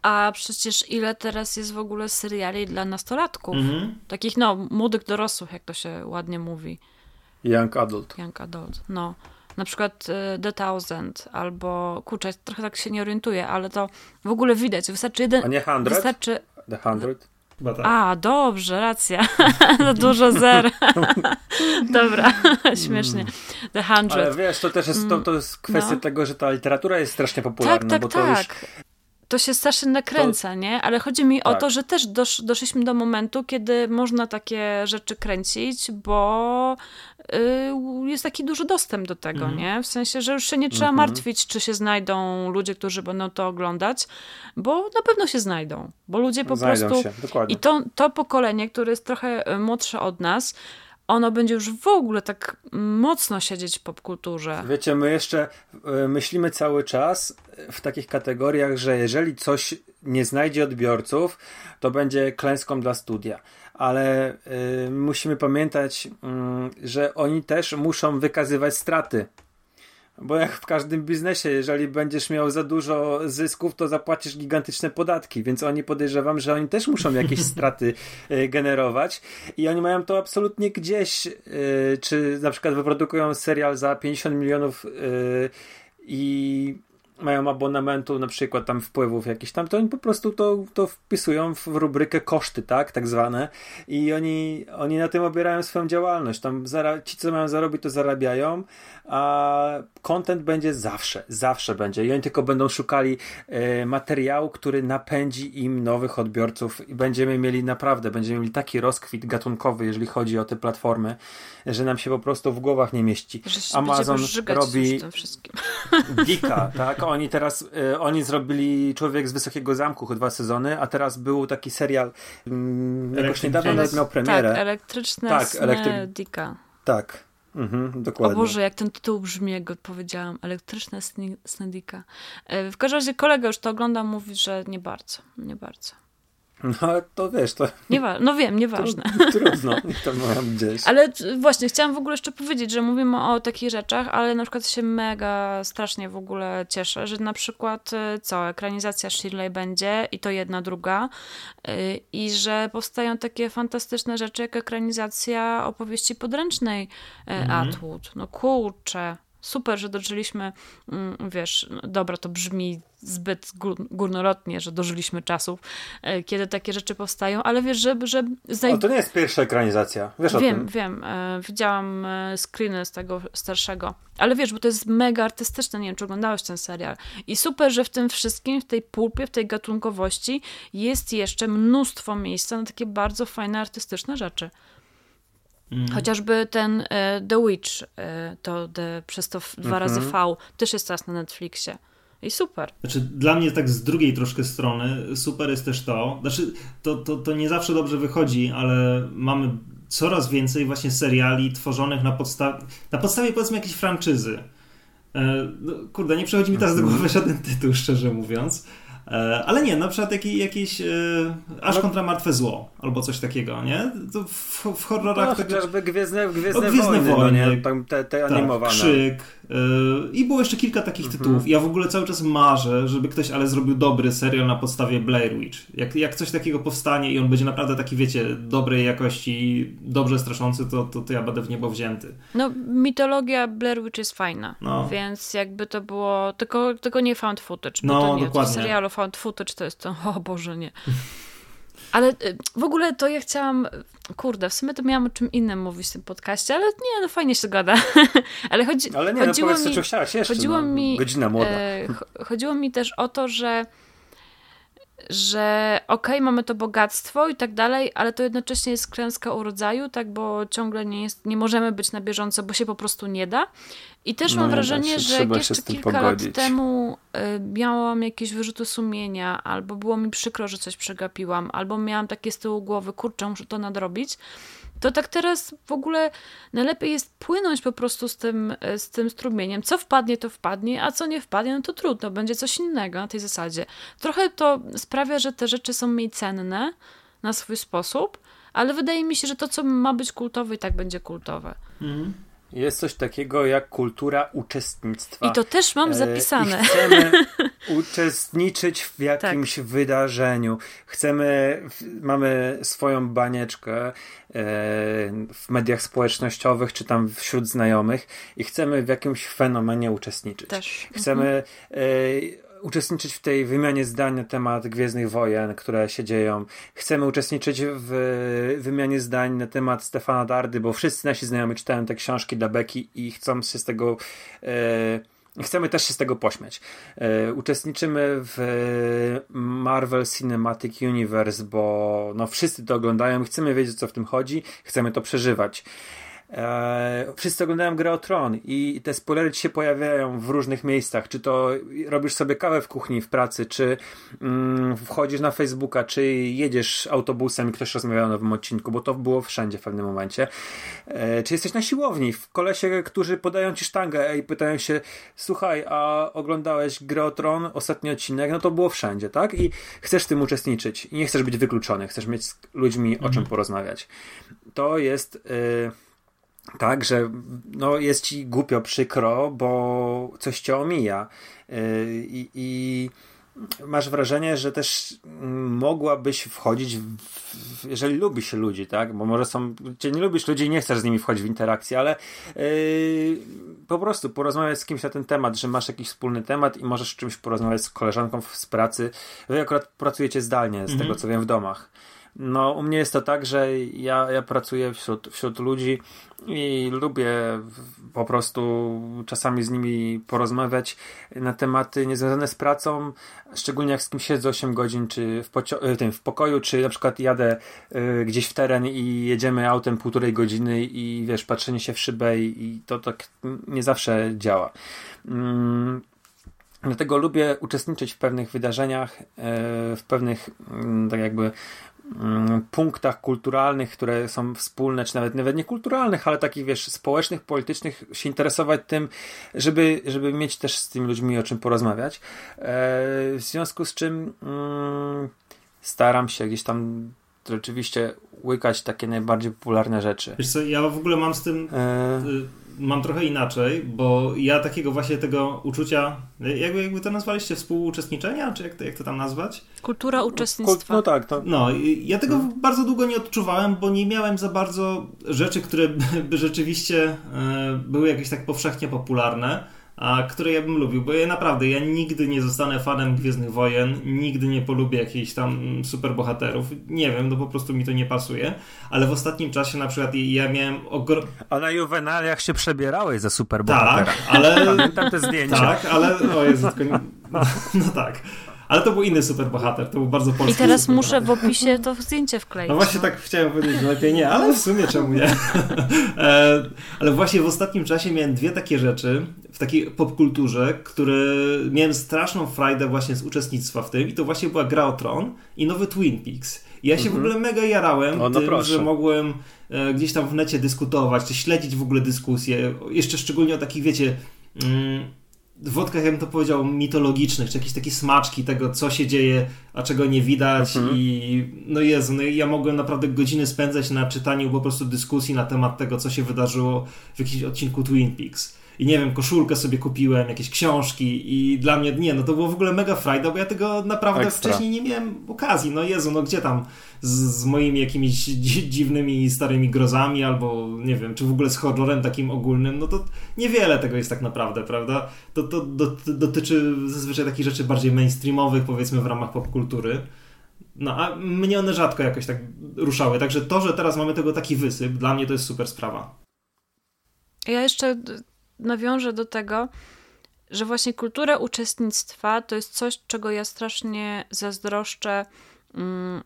S1: a przecież ile teraz jest w ogóle seriali dla nastolatków? Mhm. Takich, no, młodych dorosłych, jak to się ładnie mówi.
S3: Young adult.
S1: Young adult, no. Na przykład y, The Thousand, albo, kurczę, trochę tak się nie orientuję, ale to w ogóle widać. Wystarczy jeden...
S3: A nie Hundred? Wystarczy, The Hundred?
S1: Tak. A, dobrze, racja. Za [LAUGHS] dużo zer. [LAUGHS] Dobra, [LAUGHS] śmiesznie. The Hundred.
S3: Ale wiesz, to też jest, to, to jest kwestia no. tego, że ta literatura jest strasznie popularna, tak, tak, bo to tak. już
S1: to się strasznie nakręca, to... nie? Ale chodzi mi tak. o to, że też dosz, doszliśmy do momentu, kiedy można takie rzeczy kręcić, bo jest taki duży dostęp do tego, mhm. nie? W sensie, że już się nie trzeba mhm. martwić, czy się znajdą ludzie, którzy będą to oglądać, bo na pewno się znajdą, bo ludzie po znajdą prostu... Się, dokładnie. I to, to pokolenie, które jest trochę y, młodsze od nas, ono będzie już w ogóle tak mocno siedzieć w popkulturze.
S3: Wiecie, my jeszcze y, myślimy cały czas w takich kategoriach, że jeżeli coś nie znajdzie odbiorców, to będzie klęską dla studia. Ale y, musimy pamiętać, y, że oni też muszą wykazywać straty Bo jak w każdym biznesie, jeżeli będziesz miał za dużo zysków, to zapłacisz gigantyczne podatki, więc oni podejrzewam, że oni też muszą jakieś [LAUGHS] straty e, generować i oni mają to absolutnie gdzieś, e, czy na przykład wyprodukują serial za 50 milionów e, i mają abonamentu, na przykład tam wpływów jakichś tam, to oni po prostu to, to wpisują w rubrykę koszty, tak, tak zwane i oni, oni na tym obierają swoją działalność. Tam ci, co mają zarobić, to zarabiają, a content będzie zawsze, zawsze będzie i oni tylko będą szukali e, materiału, który napędzi im nowych odbiorców i będziemy mieli naprawdę, będziemy mieli taki rozkwit gatunkowy, jeżeli chodzi o te platformy, że nam się po prostu w głowach nie mieści. Amazon robi Geeka, tak? [LAUGHS] Oni teraz, e, oni zrobili Człowiek z Wysokiego Zamku dwa sezony, a teraz był taki serial mm, jakoś niedawno nawet miał premierę.
S1: Tak, elektryczne tak, elektry... Dika.
S3: Tak. Mhm, dokładnie.
S1: O Boże, jak ten tytuł brzmi, jak odpowiedziałam. Elektryczne Snedika. E, w każdym razie kolega już to ogląda, mówi, że nie bardzo. Nie bardzo.
S3: No to wiesz, to...
S1: Nie no wiem, nieważne.
S3: Trudno, niech to mają gdzieś.
S1: Ale właśnie, chciałam w ogóle jeszcze powiedzieć, że mówimy o takich rzeczach, ale na przykład się mega strasznie w ogóle cieszę, że na przykład e, co, ekranizacja Shirley będzie i to jedna, druga e, i że powstają takie fantastyczne rzeczy jak ekranizacja opowieści podręcznej e, mhm. Atwood. No kurczę, super, że dożyliśmy, mm, wiesz, no dobra, to brzmi zbyt górnolotnie, że dożyliśmy czasów, e, kiedy takie rzeczy powstają, ale wiesz, że... że
S3: znaj... to nie jest pierwsza ekranizacja, wiesz
S1: wiem,
S3: o tym.
S1: Wiem, e, widziałam e, screeny z tego starszego, ale wiesz, bo to jest mega artystyczne, nie wiem, czy oglądałeś ten serial i super, że w tym wszystkim, w tej pulpie, w tej gatunkowości jest jeszcze mnóstwo miejsca na takie bardzo fajne, artystyczne rzeczy. Mm. Chociażby ten e, The Witch, e, to the, przez to dwa razy mhm. V, też jest teraz na Netflixie. I super.
S2: Znaczy, dla mnie tak z drugiej troszkę strony super jest też to, znaczy to, to, to nie zawsze dobrze wychodzi, ale mamy coraz więcej właśnie seriali tworzonych na podstawie, na podstawie powiedzmy jakiejś franczyzy. E, no, kurde, nie przychodzi mi teraz do mhm. głowy żaden tytuł, szczerze mówiąc. E, ale nie, na przykład jakieś, jakieś aż no. kontra martwe zło, albo coś takiego, nie? To w, w horrorach... No,
S3: chociażby Gwiezdne, Gwiezdne, Gwiezdne Wojny, Wojny, no nie? Tam te, te tak, animowane.
S2: Krzyk. E, I było jeszcze kilka takich mhm. tytułów. Ja w ogóle cały czas marzę, żeby ktoś ale zrobił dobry serial na podstawie Blair Witch. Jak, jak coś takiego powstanie i on będzie naprawdę taki, wiecie, dobrej jakości, dobrze straszący, to, to, to ja będę w niebo wzięty.
S1: No, mitologia Blair Witch jest fajna, no. więc jakby to było, tylko, tylko nie found footage, bo no, to nie, dokładnie. w serialu found footage to jest to, [LAUGHS] o Boże, nie. Ale y, w ogóle to ja chciałam, kurde, w sumie to miałam o czym innym mówić w tym podcaście, ale nie, no fajnie się gada. [LAUGHS] ale chodzi,
S3: ale nie, no chodziło no mi, co chciałaś jeszcze, chodziło no, mi, godzina młoda. E,
S1: chodziło mi też o to, że że okej, okay, mamy to bogactwo i tak dalej, ale to jednocześnie jest klęska urodzaju, tak, bo ciągle nie, jest, nie możemy być na bieżąco, bo się po prostu nie da. I też no mam wrażenie, że jak jeszcze kilka pogodzić. lat temu y, miałam jakieś wyrzuty sumienia, albo było mi przykro, że coś przegapiłam, albo miałam takie z tyłu głowy, kurczę, muszę to nadrobić, to tak teraz w ogóle najlepiej jest płynąć po prostu z tym, e, z tym strumieniem. Co wpadnie, to wpadnie, a co nie wpadnie, no to trudno, będzie coś innego na tej zasadzie. Trochę to sprawia, że te rzeczy są mniej cenne na swój sposób, ale wydaje mi się, że to, co ma być kultowe, i tak będzie kultowe. Mhm.
S3: Jest coś takiego jak kultura uczestnictwa.
S1: I to też mam e, zapisane.
S3: I chcemy [LAUGHS] uczestniczyć w jakimś tak. wydarzeniu. Chcemy, mamy swoją banieczkę e, w mediach społecznościowych, czy tam wśród znajomych i chcemy w jakimś fenomenie uczestniczyć. Też. Chcemy mhm uczestniczyć w tej wymianie zdań na temat Gwiezdnych Wojen, które się dzieją. Chcemy uczestniczyć w wymianie zdań na temat Stefana Dardy, bo wszyscy nasi znajomi czytają te książki dla Beki i chcą się z tego e, Chcemy też się z tego pośmiać. E, uczestniczymy w Marvel Cinematic Universe, bo no, wszyscy to oglądają, chcemy wiedzieć, co w tym chodzi, chcemy to przeżywać. Eee, wszyscy oglądają grę o Tron i te spoilery ci się pojawiają w różnych miejscach. Czy to robisz sobie kawę w kuchni, w pracy, czy mm, wchodzisz na Facebooka, czy jedziesz autobusem i ktoś rozmawia o nowym odcinku, bo to było wszędzie w pewnym momencie. Eee, czy jesteś na siłowni, w kolesie, którzy podają ci sztangę i pytają się, słuchaj, a oglądałeś grę o Tron, ostatni odcinek, no to było wszędzie, tak? I chcesz w tym uczestniczyć i nie chcesz być wykluczony, chcesz mieć z ludźmi o czym mhm. porozmawiać. To jest... Yy, tak, że no, jest ci głupio, przykro, bo coś cię omija. Yy, I, i masz wrażenie, że też mogłabyś wchodzić, w, jeżeli lubisz ludzi, tak? Bo może są, cię nie lubisz ludzi i nie chcesz z nimi wchodzić w interakcję, ale yy, po prostu porozmawiać z kimś na ten temat, że masz jakiś wspólny temat i możesz czymś porozmawiać z koleżanką z pracy. Wy akurat pracujecie zdalnie, z mhm. tego co wiem, w domach. No, u mnie jest to tak, że ja, ja pracuję wśród, wśród ludzi i lubię po prostu czasami z nimi porozmawiać na tematy niezwiązane z pracą, szczególnie jak z kimś siedzę 8 godzin, czy w, pocio- tym, w pokoju, czy na przykład jadę y, gdzieś w teren i jedziemy autem półtorej godziny i wiesz, patrzenie się w szybę i, i to tak nie zawsze działa. Mm. Dlatego lubię uczestniczyć w pewnych wydarzeniach, y, w pewnych mm, tak jakby punktach kulturalnych, które są wspólne, czy nawet nawet nie kulturalnych, ale takich, wiesz, społecznych, politycznych, się interesować tym, żeby, żeby mieć też z tymi ludźmi o czym porozmawiać. E, w związku z czym mm, staram się gdzieś tam rzeczywiście łykać takie najbardziej popularne rzeczy.
S2: Wiesz co, ja w ogóle mam z tym... E... Y mam trochę inaczej, bo ja takiego właśnie tego uczucia, jakby, jakby to nazwaliście, współuczestniczenia, czy jak to, jak to tam nazwać?
S1: Kultura uczestnictwa.
S3: No tak. To...
S2: No, ja tego hmm. bardzo długo nie odczuwałem, bo nie miałem za bardzo rzeczy, które [LAUGHS] by rzeczywiście e, były jakieś tak powszechnie popularne a które ja bym lubił, bo ja naprawdę, ja nigdy nie zostanę fanem Gwiezdnych Wojen, nigdy nie polubię jakichś tam superbohaterów, nie wiem, no po prostu mi to nie pasuje, ale w ostatnim czasie na przykład ja miałem ogrom...
S3: A na Juvenaliach się przebierałeś za superbohatera.
S2: Tak, ale... [LAUGHS]
S3: Pamiętam te zdjęcia.
S2: Tak, ale... O Jezu, tylko... no, [LAUGHS] no tak. Ale to był inny superbohater, to był bardzo polski
S1: I teraz muszę w opisie to zdjęcie wkleić.
S2: No właśnie no. tak chciałem powiedzieć, że lepiej nie, ale w sumie czemu nie. [LAUGHS] E, ale właśnie w ostatnim czasie miałem dwie takie rzeczy w takiej popkulturze, które miałem straszną frajdę właśnie z uczestnictwa w tym i to właśnie była gra o Tron i nowy Twin Peaks. I ja się w mhm. ogóle mega jarałem o, no tym, proszę. że mogłem e, gdzieś tam w necie dyskutować, czy śledzić w ogóle dyskusje, jeszcze szczególnie o takich, wiecie... Mm, wątkach, ja bym to powiedział, mitologicznych, czy jakieś takie smaczki tego, co się dzieje, a czego nie widać mhm. i no Jezu, no ja mogłem naprawdę godziny spędzać na czytaniu po prostu dyskusji na temat tego, co się wydarzyło w jakimś odcinku Twin Peaks i nie wiem, koszulkę sobie kupiłem, jakieś książki i dla mnie, nie, no to było w ogóle mega frajda, bo ja tego naprawdę Ekstra. wcześniej nie miałem okazji, no Jezu, no gdzie tam z, z moimi jakimiś dziwnymi starymi grozami albo nie wiem, czy w ogóle z horrorem takim ogólnym, no to niewiele tego jest tak naprawdę, prawda? To, to, dotyczy zazwyczaj takich rzeczy bardziej mainstreamowych, powiedzmy w ramach popkultury. No, a mnie one rzadko jakoś tak ruszały. Także to, że teraz mamy tego taki wysyp, dla mnie to jest super sprawa.
S1: Ja jeszcze nawiążę do tego, że właśnie kultura uczestnictwa to jest coś, czego ja strasznie zazdroszczę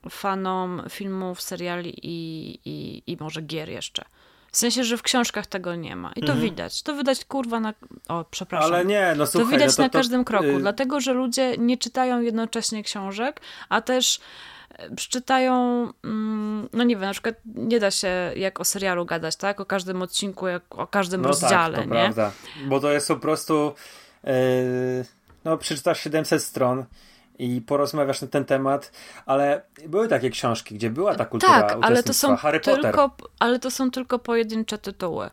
S1: fanom filmów, seriali i, i, i może gier jeszcze. W sensie, że w książkach tego nie ma. I to mhm. widać. To widać kurwa na. O, przepraszam.
S3: Ale nie, no słuchaj,
S1: To widać
S3: no to,
S1: na każdym kroku, yy... dlatego że ludzie nie czytają jednocześnie książek, a też przeczytają, mm, no nie wiem, na przykład nie da się jak o serialu gadać, tak? O każdym odcinku, jak o każdym no tak, rozdziale, tak, to nie? prawda.
S3: Bo to jest po prostu yy, no przeczytasz 700 stron i porozmawiasz na ten temat, ale były takie książki, gdzie była ta kultura tak, ale to są Harry
S1: tylko, Ale to są tylko pojedyncze tytuły.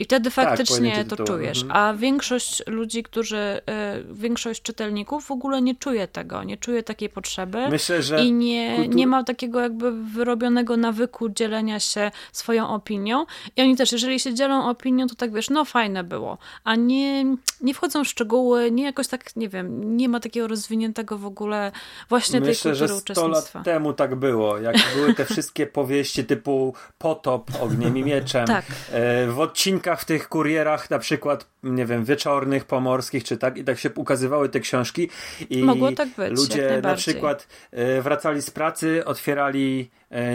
S1: I wtedy tak, faktycznie tak, to czujesz. Mhm. A większość ludzi, którzy, y, większość czytelników w ogóle nie czuje tego, nie czuje takiej potrzeby. Myślę, że i nie, kultur... nie ma takiego jakby wyrobionego nawyku dzielenia się swoją opinią. I oni też, jeżeli się dzielą opinią, to tak wiesz, no fajne było. A nie, nie wchodzą w szczegóły, nie jakoś tak, nie wiem, nie ma takiego rozwiniętego w ogóle właśnie
S3: Myślę,
S1: tej kultury
S3: że 100 lat temu tak było. Jak były te wszystkie powieści typu Potop, Ogniem i Mieczem. tak. E, w odcinkach w tych kurierach na przykład, nie wiem, wieczornych, pomorskich, czy tak, i tak się ukazywały te książki i
S1: Mogło tak być,
S3: ludzie na przykład e, wracali z pracy, otwierali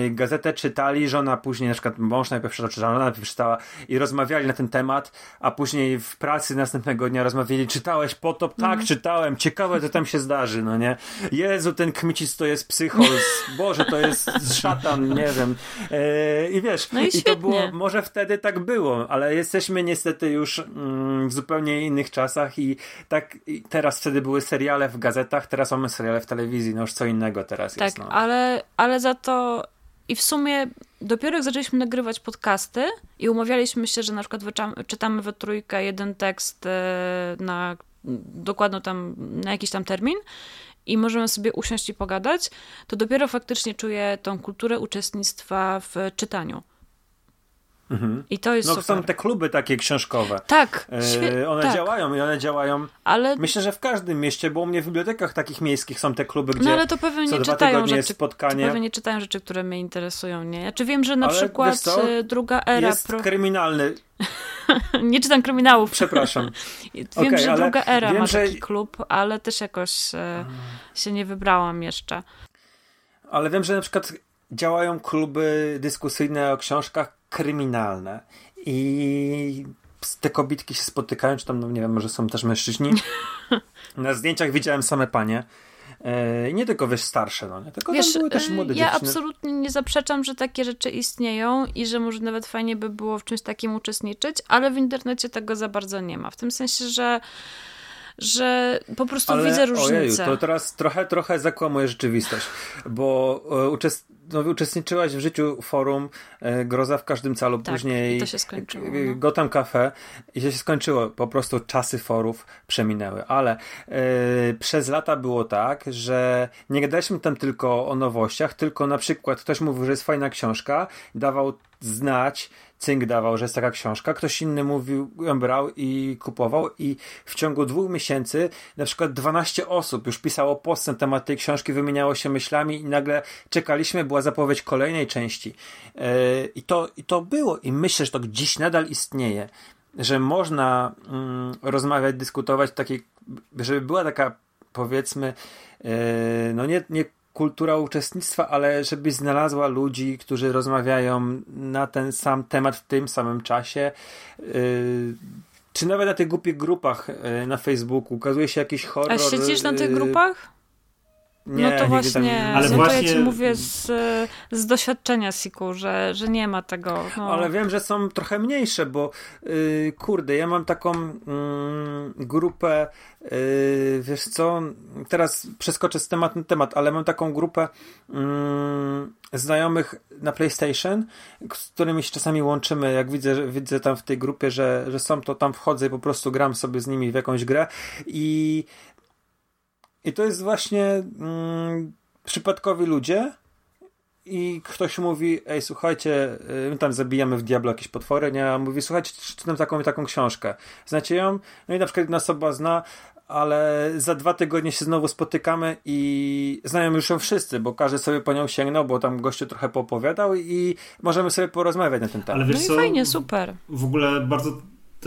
S3: gazetę czytali, żona później, na przykład mąż najpierw przeczytał, czy żona najpierw przeczytała i rozmawiali na ten temat, a później w pracy następnego dnia rozmawiali, czytałeś potop? Tak, mm. czytałem, ciekawe co tam się zdarzy, no nie? Jezu, ten kmicis to jest psychol, Boże, to jest szatan, nie wiem. E, I wiesz,
S1: no i,
S3: i, to było, może wtedy tak było, ale jesteśmy niestety już mm, w zupełnie innych czasach i tak i teraz wtedy były seriale w gazetach, teraz mamy seriale w telewizji, no już co innego teraz
S1: tak,
S3: jest.
S1: Tak, no. ale, ale za to i w sumie dopiero jak zaczęliśmy nagrywać podcasty i umawialiśmy się, że na przykład czytamy we trójkę jeden tekst e, na dokładno tam, na jakiś tam termin i możemy sobie usiąść i pogadać, to dopiero faktycznie czuję tą kulturę uczestnictwa w czytaniu.
S3: Mhm.
S1: I to jest
S3: no,
S1: super.
S3: są te kluby takie książkowe.
S1: Tak.
S3: E, one
S1: tak.
S3: działają i one działają.
S1: Ale...
S3: Myślę, że w każdym mieście, bo u mnie w bibliotekach takich miejskich są te kluby, gdzie
S1: no, ale to pewnie
S3: co
S1: nie
S3: dwa
S1: czytają
S3: tygodnie
S1: rzeczy,
S3: spotkanie.
S1: To pewnie nie czytają rzeczy, które mnie interesują, nie? Ja czy wiem, że na
S3: ale
S1: przykład
S3: co?
S1: druga era...
S3: Jest pro... kryminalny. [LAUGHS]
S1: nie czytam kryminałów.
S3: Przepraszam. [LAUGHS]
S1: wiem,
S3: okay,
S1: że druga era
S3: wiem,
S1: ma
S3: że...
S1: taki klub, ale też jakoś e, się nie wybrałam jeszcze.
S3: Ale wiem, że na przykład działają kluby dyskusyjne o książkach kryminalne i te kobitki się spotykają, czy tam, no nie wiem, może są też mężczyźni. [LAUGHS] Na zdjęciach widziałem same panie. E, nie tylko, wiesz, starsze, no nie? Tylko wiesz, były też młode
S1: Ja
S3: dziewczyny.
S1: absolutnie nie zaprzeczam, że takie rzeczy istnieją i że może nawet fajnie by było w czymś takim uczestniczyć, ale w internecie tego za bardzo nie ma. W tym sensie, że że po prostu
S3: Ale,
S1: widzę różnicę.
S3: Ojeju, to teraz trochę, trochę zakłamuję rzeczywistość, bo e, uczest, no, uczestniczyłaś w życiu forum e, Groza w każdym calu,
S1: tak,
S3: później
S1: to się skończyło,
S3: e,
S1: no.
S3: Gotham Cafe i się skończyło. Po prostu czasy forów przeminęły, ale e, przez lata było tak, że nie gadaliśmy tam tylko o nowościach, tylko na przykład ktoś mówił, że jest fajna książka, dawał znać, cynk dawał, że jest taka książka, ktoś inny mówił, ją brał i kupował i w ciągu dwóch miesięcy na przykład 12 osób już pisało post na temat tej książki, wymieniało się myślami i nagle czekaliśmy, była zapowiedź kolejnej części. Yy, I to, i to było i myślę, że to gdzieś nadal istnieje, że można mm, rozmawiać, dyskutować takiej, żeby była taka powiedzmy, yy, no nie, nie kultura uczestnictwa, ale żeby znalazła ludzi, którzy rozmawiają na ten sam temat w tym samym czasie. Yy, czy nawet na tych głupich grupach yy, na Facebooku ukazuje się jakiś horror.
S1: A siedzisz na tych grupach?
S3: Nie,
S1: no to właśnie,
S3: tam...
S2: ale
S1: no
S2: właśnie...
S1: to ja ci mówię z, z doświadczenia Siku, że, że nie ma tego. No.
S3: Ale wiem, że są trochę mniejsze, bo yy, kurde, ja mam taką yy, grupę, yy, wiesz co, teraz przeskoczę z tematu na temat, ale mam taką grupę znajomych na PlayStation, z którymi się czasami łączymy, jak widzę, widzę tam w tej grupie, że, że są, to tam wchodzę i po prostu gram sobie z nimi w jakąś grę i i to jest właśnie mm, przypadkowi ludzie i ktoś mówi, ej słuchajcie, my tam zabijamy w Diablo jakieś potwory, nie? A mówi, słuchajcie, czytam taką taką książkę. Znacie ją? No i na przykład jedna osoba zna, ale za dwa tygodnie się znowu spotykamy i znają już ją wszyscy, bo każdy sobie po nią sięgnął, bo tam gościu trochę poopowiadał i możemy sobie porozmawiać na ten temat.
S2: Ale wiesz
S1: no
S2: co,
S1: i fajnie, super.
S2: W ogóle bardzo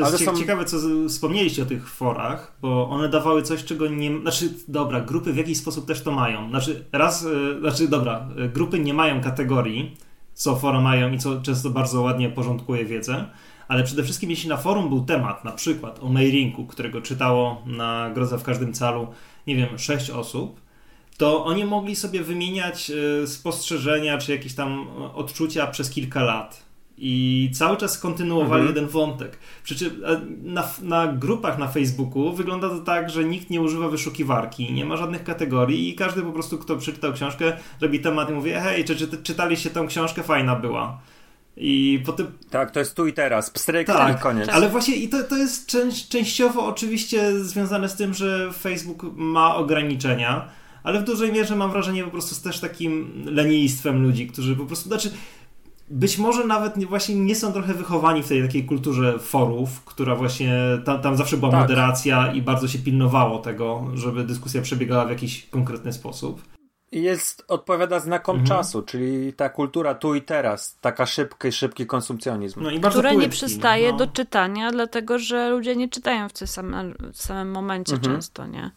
S2: to jest są... ciekawe, co wspomnieliście o tych forach, bo one dawały coś, czego nie. Znaczy, dobra, grupy w jakiś sposób też to mają. Znaczy, raz, yy, znaczy, dobra, grupy nie mają kategorii, co fora mają i co często bardzo ładnie porządkuje wiedzę, ale przede wszystkim, jeśli na forum był temat, na przykład o Mayrinku, którego czytało na Groza w każdym calu, nie wiem, sześć osób, to oni mogli sobie wymieniać spostrzeżenia czy jakieś tam odczucia przez kilka lat i cały czas kontynuowali mhm. jeden wątek. Przy czym na, na, grupach na Facebooku wygląda to tak, że nikt nie używa wyszukiwarki, nie ma żadnych kategorii i każdy po prostu, kto przeczytał książkę, robi temat i mówi, hej, czy, czy czytaliście tą książkę? Fajna była. I potem...
S3: Tak, to jest tu i teraz. Pstryk
S2: tak,
S3: i koniec.
S2: Ale właśnie i to, to jest część, częściowo oczywiście związane z tym, że Facebook ma ograniczenia, ale w dużej mierze mam wrażenie po prostu z też takim lenistwem ludzi, którzy po prostu, znaczy być może nawet nie, właśnie nie są trochę wychowani w tej takiej kulturze forów, która właśnie tam, tam zawsze była tak. moderacja i bardzo się pilnowało tego, żeby dyskusja przebiegała w jakiś konkretny sposób.
S3: Jest, odpowiada znakom mhm. czasu, czyli ta kultura tu i teraz, taka szybki, szybki konsumpcjonizm.
S2: No i
S1: bardzo Która
S2: płytki,
S1: nie przystaje no. do czytania, dlatego że ludzie nie czytają w tym samym, w samym momencie mhm. często, nie?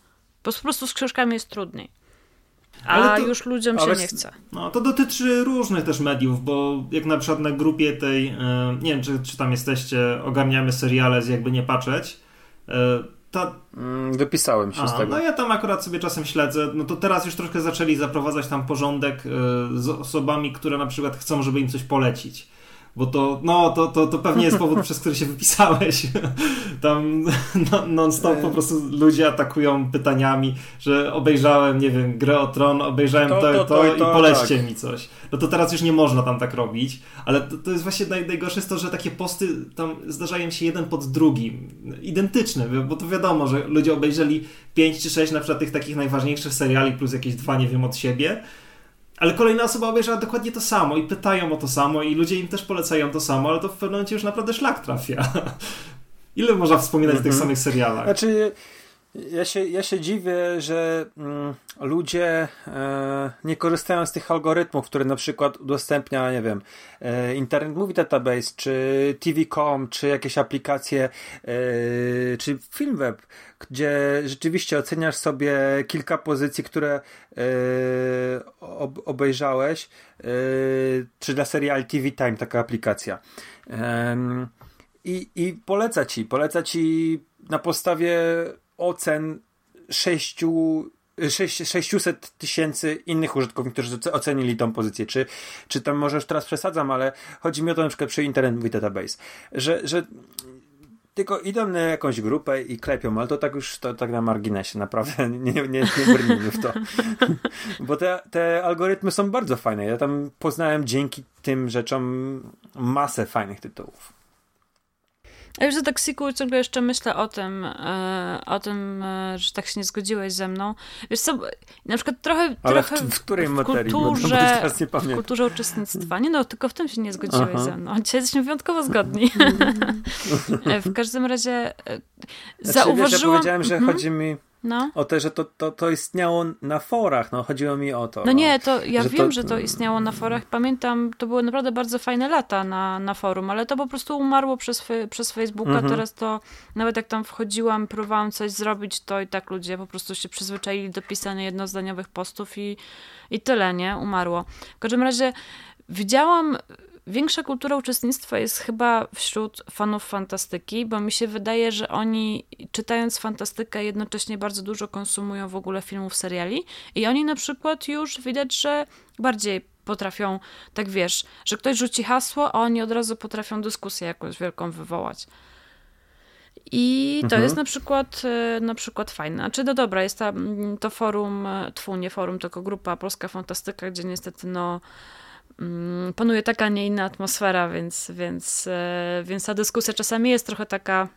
S1: Bo po prostu z książkami jest trudniej. A to, już ludziom się nie chce.
S2: No, to dotyczy różnych też mediów, bo jak na przykład na grupie tej, e, nie wiem, czy, czy tam jesteście, ogarniamy seriale z jakby nie patrzeć, e, ta...
S3: Mm, wypisałem się A, z tego.
S2: No ja tam akurat sobie czasem śledzę, no to teraz już troszkę zaczęli zaprowadzać tam porządek e, z osobami, które na przykład chcą, żeby im coś polecić. Bo to, no, to, to, to pewnie jest powód, przez który się wypisałeś. [LAUGHS] Tam non-stop po prostu ludzie atakują pytaniami, że obejrzałem, nie wiem, grę o Tron, obejrzałem to, to, to, to, i polećcie tak. mi coś. No to teraz już nie można tam tak robić, ale to, to jest właśnie naj, najgorsze jest to, że takie posty tam zdarzają się jeden pod drugim, identyczne, bo to wiadomo, że ludzie obejrzeli 5 czy 6 na przykład tych takich najważniejszych seriali plus jakieś dwa, nie wiem, od siebie ale kolejna osoba obejrzała dokładnie to samo i pytają o to samo i ludzie im też polecają to samo, ale to w pewnym momencie już naprawdę szlak trafia. [LAUGHS] Ile można wspominać mm -hmm. o tych mhm. samych serialach?
S3: Znaczy, ja się, ja się dziwię, że mm, ludzie e, nie korzystają z tych algorytmów, które na przykład udostępnia, nie wiem, e, Internet Movie Database, czy TV.com, czy jakieś aplikacje, e, czy FilmWeb, gdzie rzeczywiście oceniasz sobie kilka pozycji, które e, ob, obejrzałeś, e, czy dla serial TV Time taka aplikacja. I, I poleca ci, poleca ci na podstawie ocen 6, 600 tysięcy innych użytkowników, którzy ocenili tą pozycję. Czy, czy tam może już teraz przesadzam, ale chodzi mi o to na przykład przy Internet Movie Database, że, że tylko idą na jakąś grupę i klepią, ale to tak już to tak na marginesie, naprawdę [LAUGHS] nie, nie, nie brnijmy w to. [LAUGHS] Bo te, te algorytmy są bardzo fajne. Ja tam poznałem dzięki tym rzeczom masę fajnych tytułów.
S1: A już za Toxiku ciągle jeszcze myślę o tym, e, o tym, e, że tak się nie zgodziłeś ze mną. Wiesz co, na przykład trochę,
S3: Ale
S1: trochę
S3: w, w której w materii?
S1: Kulturze, w kulturze uczestnictwa. Nie no, tylko w tym się nie zgodziłeś Aha. ze mną. Dzisiaj jesteśmy wyjątkowo zgodni. [LAUGHS] E, w każdym razie znaczy, zauważyłam... Wiesz, ja
S3: powiedziałem, że mhm. chodzi mi no. O to, że to, to, to istniało na forach, no chodziło mi o to.
S1: No, no nie, to ja że wiem, to... że to istniało na forach. Pamiętam, to były naprawdę bardzo fajne lata na, na forum, ale to po prostu umarło przez, przez Facebooka. Mhm. Teraz to nawet jak tam wchodziłam, próbowałam coś zrobić, to i tak ludzie po prostu się przyzwyczaili do pisania jednozdaniowych postów i, i tyle, nie? Umarło. W każdym razie widziałam Większa kultura uczestnictwa jest chyba wśród fanów fantastyki, bo mi się wydaje, że oni czytając fantastykę jednocześnie bardzo dużo konsumują w ogóle filmów, seriali i oni na przykład już widać, że bardziej potrafią, tak wiesz, że ktoś rzuci hasło, a oni od razu potrafią dyskusję jakąś wielką wywołać. I to mhm. jest na przykład, e, na przykład fajne. Czy no dobra, jest ta, to forum, e, tfu, nie forum, tylko grupa Polska Fantastyka, gdzie niestety no Mm, panuje taka, nie inna atmosfera, więc, więc, e, więc ta dyskusja czasami jest trochę taka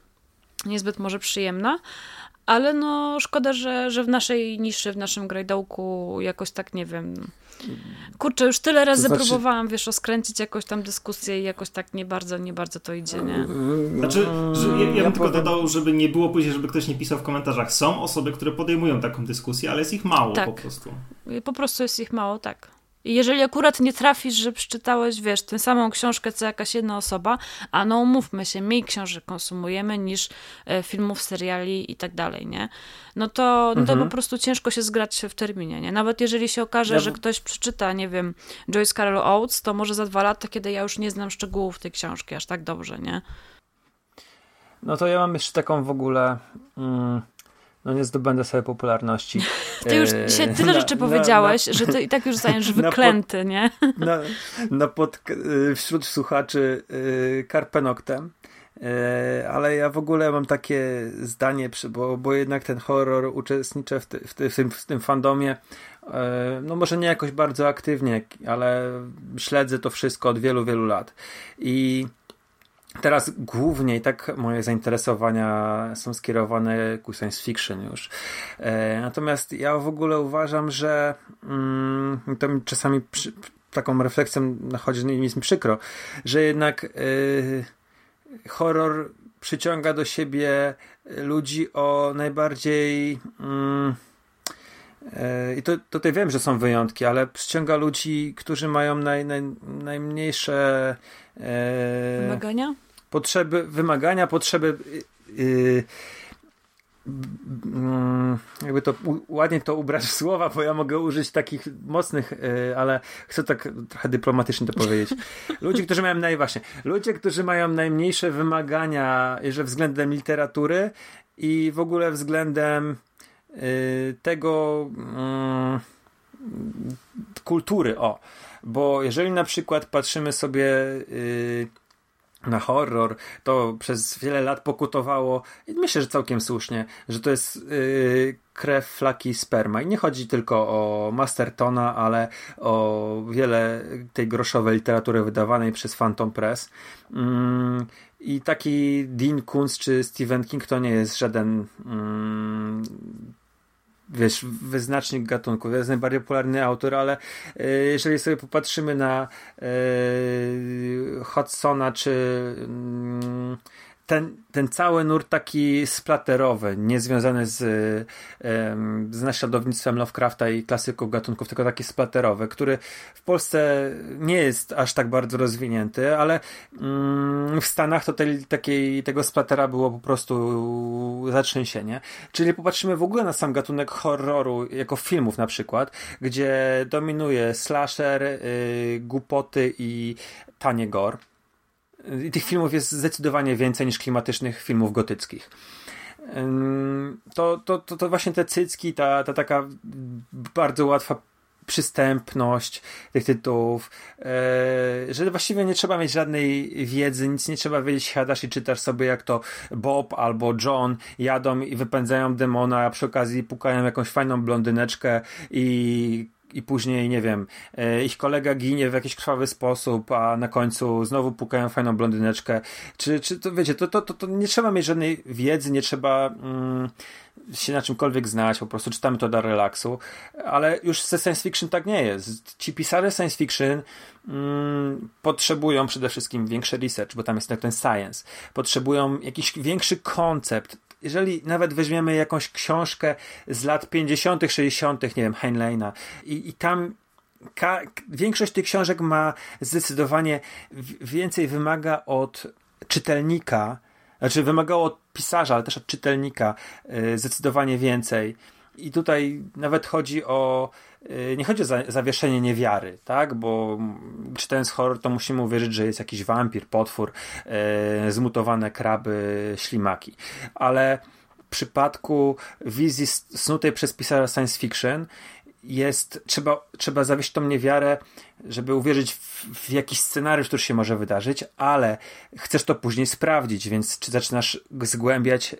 S1: niezbyt może przyjemna, ale no szkoda, że, że w naszej niszy, w naszym grajdołku jakoś tak, nie wiem, kurczę, już tyle razy to znaczy... próbowałam, wiesz, oskręcić jakąś tam dyskusję i jakoś tak nie bardzo, nie bardzo to idzie, nie?
S2: Znaczy, że ja, ja bym tylko dodał, żeby nie było później, żeby ktoś nie pisał w komentarzach. Są osoby, które podejmują taką dyskusję, ale jest ich mało tak. po prostu.
S1: Po prostu jest ich mało, tak. I jeżeli akurat nie trafisz, że przeczytałeś, wiesz, tę samą książkę co jakaś jedna osoba, a no umówmy się, mniej książek konsumujemy niż e, filmów, seriali i tak dalej, nie? No to, no to mhm. po prostu ciężko się zgrać w terminie, nie? Nawet jeżeli się okaże, ja... że ktoś przeczyta, nie wiem, Joyce Carol Oates, to może za dwa lata, kiedy ja już nie znam szczegółów tej książki aż tak dobrze, nie?
S3: No to ja mam jeszcze taką w ogóle... Mm no nie zdobędę sobie popularności. [LAUGHS]
S1: Ty już e, dzisiaj tyle na, rzeczy powiedziałeś, na, że ty i tak już zostaniesz [LAUGHS] wyklęty,
S3: pod,
S1: nie?
S3: Na, na pod, e, wśród słuchaczy Karpenoktem. E, ale ja w ogóle mam takie zdanie, bo, bo jednak ten horror uczestniczę w, ty, w, ty, w, tym, w tym fandomie. No może nie jakoś bardzo aktywnie, ale śledzę to wszystko od wielu, wielu lat. I Teraz głównie i tak moje zainteresowania są skierowane ku science fiction już. E, natomiast ja w ogóle uważam, że mm, to mi czasami przy, taką refleksją nachodzi, mi jest mi przykro, że jednak y, horror przyciąga do siebie ludzi o najbardziej. Mm, e, i to, tutaj wiem, że są wyjątki, ale przyciąga ludzi, którzy mają naj, naj, najmniejsze
S1: e, wymagania?
S3: Potrzeby, wymagania, potrzeby yy, jakby to ładnie to ubrać w słowa, bo ja mogę użyć takich mocnych, yy, ale chcę tak trochę dyplomatycznie to powiedzieć. Ludzie, którzy mają naj, właśnie, ludzie, którzy mają najmniejsze wymagania, że względem literatury i w ogóle względem yy, tego, kultury, o. Bo jeżeli na przykład patrzymy sobie na horror, to przez wiele lat pokutowało, i myślę, że całkiem słusznie, że to jest yy, krew, flaki, sperma. I nie chodzi tylko o Mastertona, ale o wiele tej groszowej literatury wydawanej przez Phantom Press. Yy, I taki Dean Kuntz czy Stephen King to nie jest żaden mm, wiesz, wyznacznik gatunku. To jest najbardziej popularny autor, ale e, jeżeli sobie popatrzymy na e, Hudsona czy mm, ten, ten cały nurt taki splaterowy, niezwiązany z, z naśladownictwem Lovecrafta i klasyków gatunków, tylko taki splaterowy, który w Polsce nie jest aż tak bardzo rozwinięty, ale mm, w Stanach to te, takiej, tego splatera było po prostu zatrzęsienie. Czyli popatrzymy w ogóle na sam gatunek horroru, jako filmów na przykład, gdzie dominuje slasher, yy, głupoty i tanie gore i tych filmów jest zdecydowanie więcej niż klimatycznych filmów gotyckich. To, to, to, to właśnie te cycki, ta, ta taka bardzo łatwa przystępność tych tytułów, e, że właściwie nie trzeba mieć żadnej wiedzy, nic nie trzeba wiedzieć, siadasz i czytasz sobie jak to Bob albo John jadą i wypędzają demona, a przy okazji pukają jakąś fajną blondyneczkę i i później, nie wiem, e, ich kolega ginie w jakiś krwawy sposób, a na końcu znowu pukają fajną blondyneczkę. Czy, czy to wiecie, to, to, to, to nie trzeba mieć żadnej wiedzy, nie trzeba mm, się na czymkolwiek znać, po prostu czytamy to dla relaksu, ale już ze science fiction tak nie jest. Ci pisarze science fiction mm, potrzebują przede wszystkim większy research, bo tam jest ten science. Potrzebują jakiś większy koncept, jeżeli nawet weźmiemy jakąś książkę z lat 50., 60., nie wiem, Heinleina, i, i tam ka- większość tych książek ma zdecydowanie więcej wymaga od czytelnika, znaczy wymagało od pisarza, ale też od czytelnika yy, zdecydowanie więcej. I tutaj nawet chodzi o. Y, nie chodzi o zawieszenie niewiary, tak? Bo czytając horror, to musimy uwierzyć, że jest jakiś wampir, potwór, e, zmutowane kraby, ślimaki. Ale w przypadku wizji snutej przez pisarza science fiction jest, trzeba, trzeba zawieść tą niewiarę, żeby uwierzyć w, w, jakiś scenariusz, który się może wydarzyć, ale chcesz to później sprawdzić, więc czy zaczynasz zgłębiać,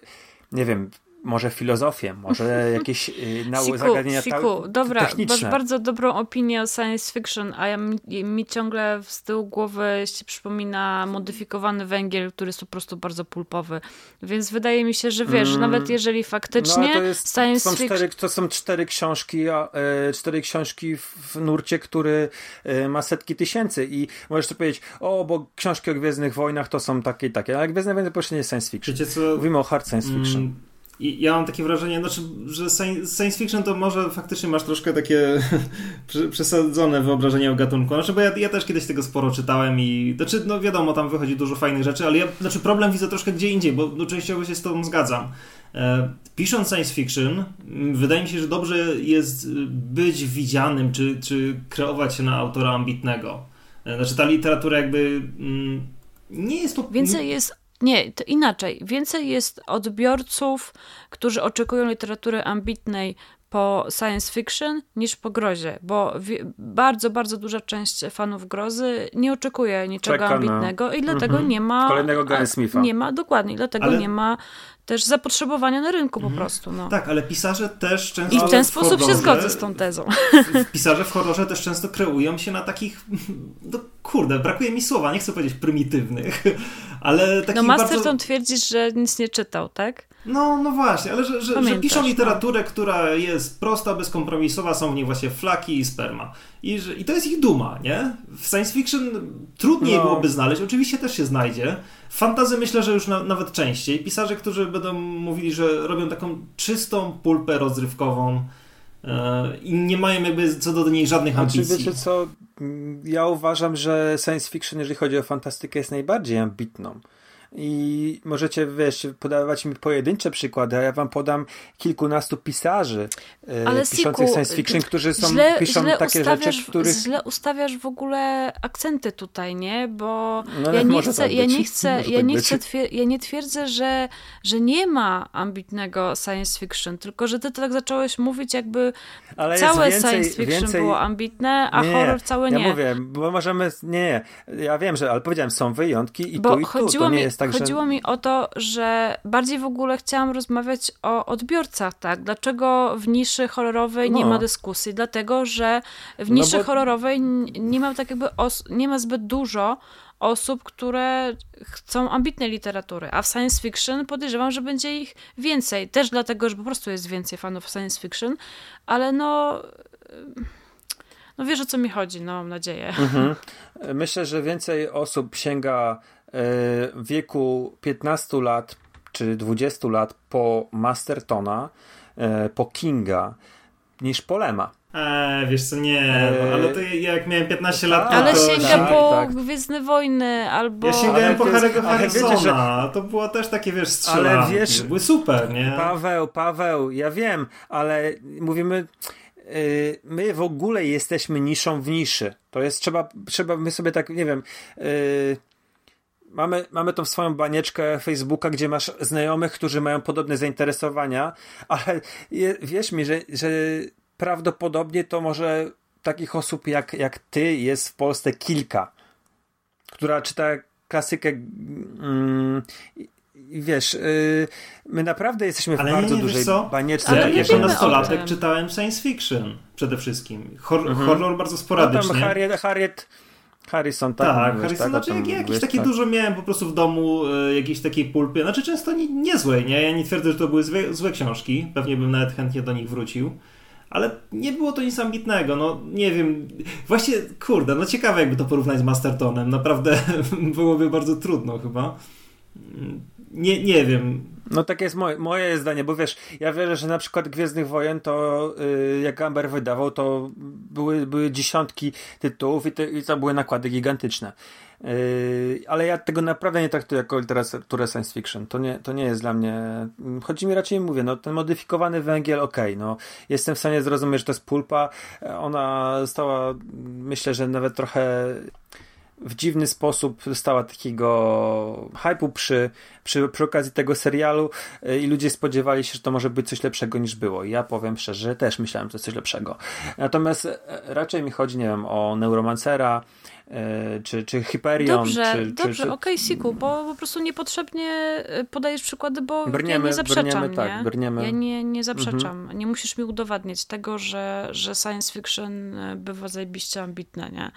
S3: nie wiem, może filozofię, może [LAUGHS] jakieś y, nauki, zagadnienia
S1: Siku, dobra, techniczne. bardzo dobrą opinię o science fiction, a ja mi, mi, ciągle z tyłu głowy się przypomina modyfikowany węgiel, który jest po prostu bardzo pulpowy. Więc wydaje mi się, że wiesz, mm. nawet jeżeli faktycznie no, to jest, science
S3: są fiction... to są cztery książki, a, e, cztery książki w nurcie, który e, ma setki tysięcy i możesz to powiedzieć, o, bo książki o Gwiezdnych Wojnach to są takie i takie, ale Gwiezdne Wojny to nie jest science fiction. Wiecie co? Mówimy o hard science fiction. Mm
S2: i ja mam takie wrażenie, znaczy, że science fiction to może faktycznie masz troszkę takie [LAUGHS] przesadzone wyobrażenie o gatunku. Znaczy, bo ja, ja, też kiedyś tego sporo czytałem i znaczy, no wiadomo, tam wychodzi dużo fajnych rzeczy, ale ja, znaczy problem widzę troszkę gdzie indziej, bo no, częściowo się z tobą zgadzam. E, pisząc science fiction, wydaje mi się, że dobrze jest być widzianym, czy, czy kreować się na autora ambitnego. E, znaczy, ta literatura jakby mm, nie jest to...
S1: Więcej jest nie, to inaczej. Więcej jest odbiorców, którzy oczekują literatury ambitnej po science fiction niż po grozie, bo bardzo, bardzo duża część fanów grozy nie oczekuje niczego Czeka ambitnego na... i dlatego mm -hmm. nie ma...
S3: Kolejnego Gary Smitha.
S1: Nie ma, dokładnie, dlatego Ale... nie ma też zapotrzebowania na rynku po mhm. prostu. No.
S2: Tak, ale pisarze też często.
S1: I w ten w sposób horrorze, się zgodzę z tą tezą.
S2: Pisarze w horrorze też często kreują się na takich. No kurde, brakuje mi słowa, nie chcę powiedzieć prymitywnych, ale takich.
S1: No, Masterton bardzo... twierdzisz, że nic nie czytał, tak?
S2: No, no właśnie, ale że, że, że piszą no. literaturę, no. która jest prosta, bezkompromisowa, są w niej właśnie flaki i sperma. I, że, I to jest ich duma, nie? W science fiction trudniej no. byłoby znaleźć, oczywiście też się znajdzie. Fantazy myślę, że już na, nawet częściej. Pisarze, którzy będą mówili, że robią taką czystą pulpę rozrywkową e, i nie mają jakby co do niej żadnych znaczy, ambicji.
S3: Wiecie co, ja uważam, że science fiction, jeżeli chodzi o fantastykę, jest najbardziej ambitną i możecie, wiesz, podawać mi pojedyncze przykłady, a ja wam podam kilkunastu pisarzy e, Ale piszących Siku, science fiction, którzy są, źle, piszą źle takie rzeczy, których...
S1: Źle ustawiasz w ogóle akcenty tutaj, nie? Bo no, ja, nie chcę, tak ja nie chcę, ja tak nie chcę, twier- ja nie twierdzę, że, że nie ma ambitnego science fiction, tylko że ty tak zacząłeś mówić jakby Ale całe więcej, science fiction więcej... było ambitne, a nie, horror całe nie.
S3: Ja mówię, bo możemy, nie, ja wiem, że, ale powiedziałem, są wyjątki i bo tu i tu, to nie jest tak,
S1: chodziło
S3: że...
S1: mi o to, że bardziej w ogóle chciałam rozmawiać o odbiorcach, tak? Dlaczego w niszy horrorowej no. nie ma dyskusji? Dlatego, że w no niszy no bo... horrorowej nie ma tak jakby, nie ma zbyt dużo osób, które chcą ambitnej literatury, a w science fiction podejrzewam, że będzie ich więcej. Też dlatego, że po prostu jest więcej fanów science fiction, ale no... No wiesz o co mi chodzi, no mam nadzieję. Mhm.
S3: Myślę, że więcej osób sięga w wieku 15 lat czy 20 lat po Mastertona, e, po Kinga, niż po Lema.
S2: Eee, wiesz co, nie, eee, ale to jak miałem 15 lat,
S1: to... Ale to, sięga tak, po tak. Gwiezdne Wojny, albo...
S2: Ja sięgałem po Harry'ego Harrisona, że... to było też takie, wiesz, strzelanki, ale wiesz, były super, nie?
S3: Paweł, Paweł, ja wiem, ale mówimy... Yy, my w ogóle jesteśmy niszą w niszy. To jest, trzeba, trzeba my sobie tak, nie wiem... Yy, mamy, mamy tą swoją banieczkę Facebooka, gdzie masz znajomych, którzy mają podobne zainteresowania, ale je, wierz mi, że, że prawdopodobnie to może takich osób jak, jak ty jest w Polsce kilka, która czyta klasykę mm, i wiesz, yy, my naprawdę jesteśmy Ale w bardzo nie, dużej co? banieczce.
S2: Ale ja jako nastolatek czytałem science fiction przede wszystkim. Hor mhm. Horror bardzo sporadycznie. No
S3: tam Harriet, Harriet Harrison, tak?
S2: Tak, Harrison, tak, znaczy jak, jakieś takie tak. dużo miałem po prostu w domu, y, jakiejś takiej pulpy, znaczy często nie, niezłej, nie? Ja nie twierdzę, że to były złe, złe książki, pewnie bym nawet chętnie do nich wrócił ale nie było to nic ambitnego, no nie wiem, właśnie, kurde, no ciekawe jakby to porównać z Mastertonem, naprawdę [LAUGHS] byłoby bardzo trudno chyba. Nie, nie wiem.
S3: No takie jest moje, moje zdanie, bo wiesz, ja wierzę, że na przykład Gwiezdnych Wojen to yy, jak Amber wydawał, to były, były dziesiątki tytułów i, te, i to były nakłady gigantyczne. Yy, ale ja tego naprawdę nie traktuję jako literaturę science fiction. To nie, to nie jest dla mnie. Chodzi mi raczej, mówię, no ten modyfikowany węgiel, okej, okay, no jestem w stanie zrozumieć, że to jest pulpa. Ona została, myślę, że nawet trochę w dziwny sposób dostała takiego hypu przy, przy, przy okazji tego serialu yy, i ludzie spodziewali się, że to może być coś lepszego niż było. I ja powiem szczerze, że też myślałem, że to jest coś lepszego. Natomiast e, raczej mi chodzi, nie wiem, o Neuromancera, E, czy, czy Hyperion.
S1: Dobrze,
S3: czy,
S1: dobrze,
S3: czy,
S1: okej, okay, Siku, bo po prostu niepotrzebnie podajesz przykłady, bo brniemy, ja nie zaprzeczam, brniemy, tak, nie? Brniemy. Ja nie, nie zaprzeczam. Mhm. Nie musisz mi udowadniać tego, że, że science fiction bywa zajebiście ambitne, nie?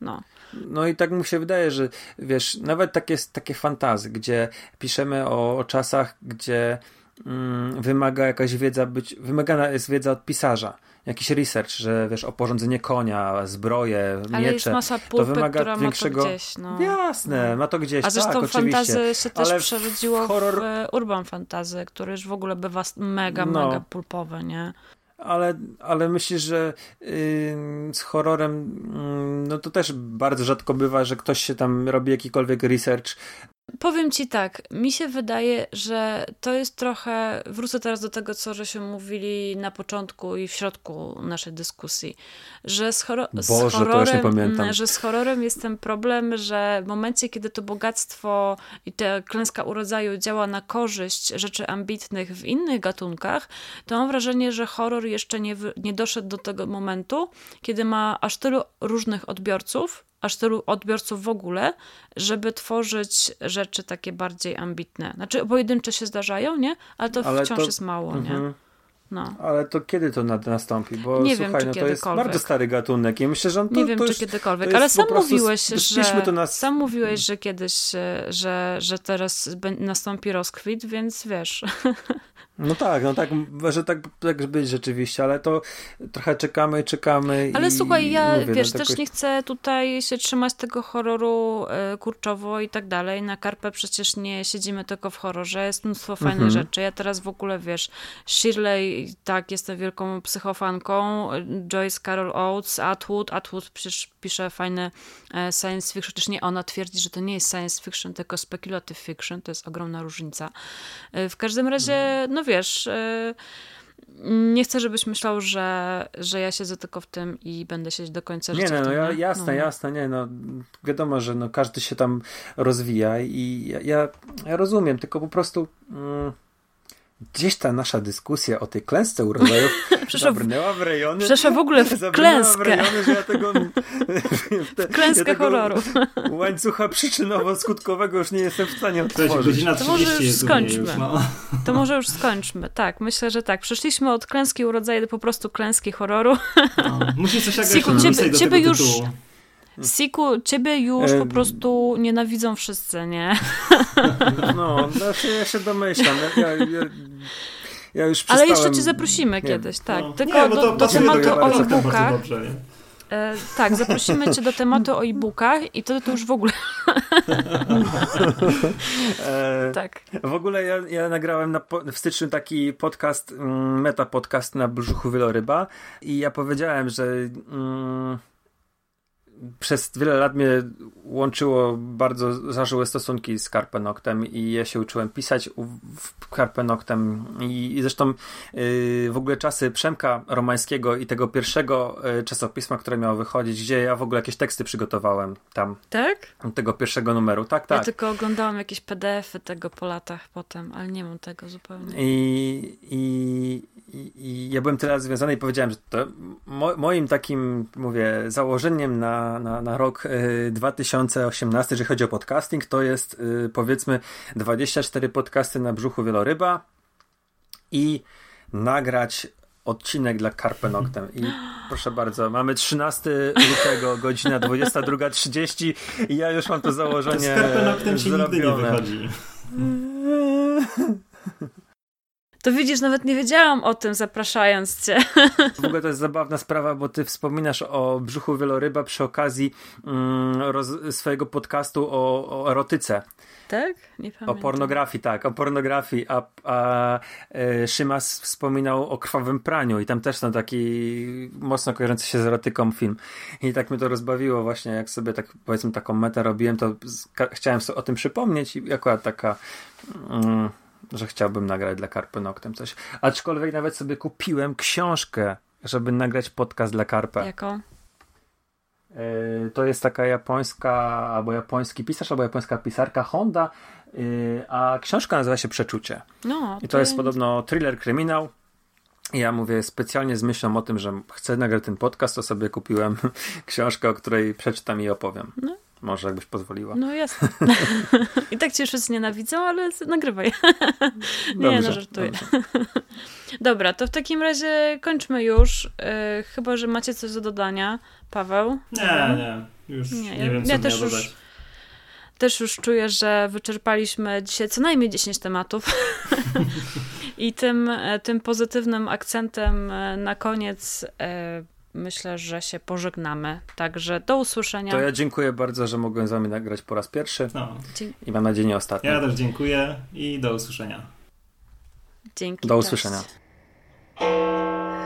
S1: No.
S3: No i tak mu się wydaje, że wiesz, nawet takie, takie fantazy, gdzie piszemy o, o czasach, gdzie mm, wymaga jakaś wiedza być, wymagana jest wiedza od pisarza jakiś research, że wiesz, oporządzenie konia, zbroje,
S1: Ale
S3: miecze.
S1: Masa pulpy, to wymaga większego. To gdzieś, no.
S3: Jasne, ma to gdzieś. A zresztą tak,
S1: fantazy się też Ale przerodziło w, horror... w urban fantazy, który już w ogóle bywa mega, no. mega pulpowy, nie?
S3: ale, ale myślisz, że yy, z horrorem yy, no to też bardzo rzadko bywa, że ktoś się tam robi jakikolwiek research
S1: Powiem ci tak, mi się wydaje, że to jest trochę. Wrócę teraz do tego, co żeśmy mówili na początku i w środku naszej dyskusji, że z, horo
S3: Boże, z horrorem,
S1: że z horrorem jest ten problem, że w momencie, kiedy to bogactwo i ta klęska urodzaju działa na korzyść rzeczy ambitnych w innych gatunkach, to mam wrażenie, że horror jeszcze nie, nie doszedł do tego momentu, kiedy ma aż tylu różnych odbiorców aż tylu odbiorców w ogóle, żeby tworzyć rzeczy takie bardziej ambitne. Znaczy pojedyncze się zdarzają, nie? Ale to Ale wciąż to... jest mało, nie? Mhm. No.
S3: Ale to kiedy to nastąpi? Bo nie słuchaj, wiem, no to jest bardzo stary gatunek i myślę, że on to,
S1: Nie wiem,
S3: to
S1: czy
S3: jest,
S1: kiedykolwiek, ale sam mówiłeś, że nas... sam mówiłeś, że kiedyś, że, że teraz nastąpi rozkwit, więc wiesz. [LAUGHS]
S3: No tak, no tak, że tak, tak być rzeczywiście, ale to trochę czekamy, czekamy.
S1: Ale
S3: i,
S1: słuchaj, ja
S3: mówię,
S1: wiesz,
S3: no,
S1: też
S3: jakoś...
S1: nie chcę tutaj się trzymać tego horroru y, kurczowo i tak dalej. Na karpę przecież nie siedzimy tylko w horrorze, jest mnóstwo fajnych
S3: Mhm.
S1: rzeczy. Ja teraz w ogóle wiesz, Shirley, tak, jestem wielką psychofanką, Joyce Carol Oates, Atwood, Atwood przecież pisze fajne e, science fiction, chociaż nie, ona twierdzi, że to nie jest science fiction, tylko speculative fiction, to jest ogromna różnica. E, W każdym razie, no wiesz, e, nie chcę, żebyś myślał, że, że ja siedzę tylko w tym i będę siedzieć do końca
S3: Nie,
S1: życia. w
S3: no ja,
S1: nie?
S3: jasne,
S1: no.
S3: jasne, nie, no wiadomo, że no, każdy się tam rozwija i ja, ja, ja rozumiem, tylko po prostu mm, gdzieś ta nasza dyskusja o tej klęsce urodzajów [LAUGHS]
S1: w-
S3: zabrnęła w rejony
S1: Przeszła w ogóle w klęskę.
S3: w rejony, że ja tego [LAUGHS] te,
S1: Klęskę
S3: ja tego
S1: horroru. [LAUGHS]
S3: łańcucha przyczynowo-skutkowego już nie jestem w stanie otworzyć.
S1: To może
S2: 30
S1: już skończmy.
S2: Już, no.
S1: To może już skończmy. Tak, myślę, że tak. Przeszliśmy od klęski urodzaju do po prostu klęski horroru.
S2: No. Musisz coś nagrać
S1: Siku,
S2: na
S1: ciebie- ciebie już-
S2: tytułu.
S1: Siku, ciebie już po prostu nienawidzą wszyscy, nie? [LAUGHS]
S3: No, znaczy ja się domyślam. Ja, ja, ja, ja już
S1: Ale jeszcze cię zaprosimy
S3: nie
S1: kiedyś, tak.
S2: No.
S1: Tylko
S2: nie,
S1: do, do tematu o e-bookach. E, tak, zaprosimy cię do tematu o e-bookach i to, to już w ogóle [LAUGHS]
S3: E,
S1: tak.
S3: W ogóle ja, ja nagrałem na, w styczniu taki podcast, mm, meta podcast na brzuchu wieloryba i ja powiedziałem, że mm, przez wiele lat mnie łączyło bardzo zażyłe stosunki z Carpe Noctem i ja się uczyłem pisać w Carpe Noctem i, i zresztą yy, w ogóle czasy Przemka Romańskiego i tego pierwszego yy, czasopisma, które miało wychodzić, gdzie ja w ogóle jakieś teksty przygotowałem tam,
S1: Tak?
S3: tego pierwszego numeru. Tak,
S1: Ja
S3: tak.
S1: tylko oglądałam jakieś PDF-y tego po latach potem, ale nie mam tego zupełnie.
S3: I, i, i, I ja byłem tyle związany i powiedziałem, że to mo, moim takim, mówię, założeniem na, na, na rok y, 2018, jeżeli chodzi o podcasting, to jest y, powiedzmy 24 podcasty na brzuchu wieloryba i nagrać odcinek dla Carpe Noctem. I proszę bardzo, mamy 13 lutego, godzina 22.30 i ja już mam to założenie
S2: z Karpenoktem ci nigdy nie wychodzi. [LAUGHS]
S1: To widzisz, nawet nie wiedziałam o tym, zapraszając cię. [LAUGHS]
S3: W ogóle to jest zabawna sprawa, bo ty wspominasz o brzuchu wieloryba przy okazji mm, roz, swojego podcastu o, o erotyce,
S1: Tak? Nie
S3: o
S1: pamiętam.
S3: pornografii, tak, o pornografii, a, a e, Szymas wspominał o krwawym praniu i tam też są taki mocno kojarzący się z erotyką film. I tak mnie to rozbawiło właśnie, jak sobie tak powiedzmy taką metę robiłem, to chciałem sobie o tym przypomnieć i akurat taka... Mm, że chciałbym nagrać dla Carpe Noctem coś. Aczkolwiek nawet sobie kupiłem książkę, żeby nagrać podcast dla Carpe.
S1: Jaką?
S3: Yy, To jest taka japońska, albo japoński pisarz, albo japońska pisarka Honda, yy, a książka nazywa się Przeczucie.
S1: No,
S3: I to jest podobno thriller, kryminał. Ja mówię specjalnie z myślą o tym, że chcę nagrać ten podcast, to sobie kupiłem [LAUGHS] książkę, o której przeczytam i opowiem.
S1: No.
S3: Może jakbyś pozwoliła.
S1: No jasne. [LAUGHS] I tak cię wszyscy nienawidzą, ale nagrywaj. [LAUGHS] nie, no
S3: Dobrze,
S1: żartuję.
S3: dobrze. [LAUGHS]
S1: Dobra, to w takim razie kończmy już. Yy, chyba, że macie coś do dodania. Paweł?
S2: Nie, nie. Już
S1: Nie,
S2: nie,
S1: ja-
S2: wiem, co
S1: ja też już-
S2: dodać.
S1: Też już czuję, że wyczerpaliśmy dzisiaj co najmniej 10 tematów. I tym, e, tym pozytywnym akcentem e, na koniec e, myślę, że się pożegnamy. Także do usłyszenia.
S3: To ja dziękuję bardzo, że mogłem z wami nagrać po raz pierwszy
S2: no.
S3: i mam nadzieję nie ostatni.
S2: Ja też dziękuję i do usłyszenia.
S1: Dzięki.
S3: Do usłyszenia. Cześć.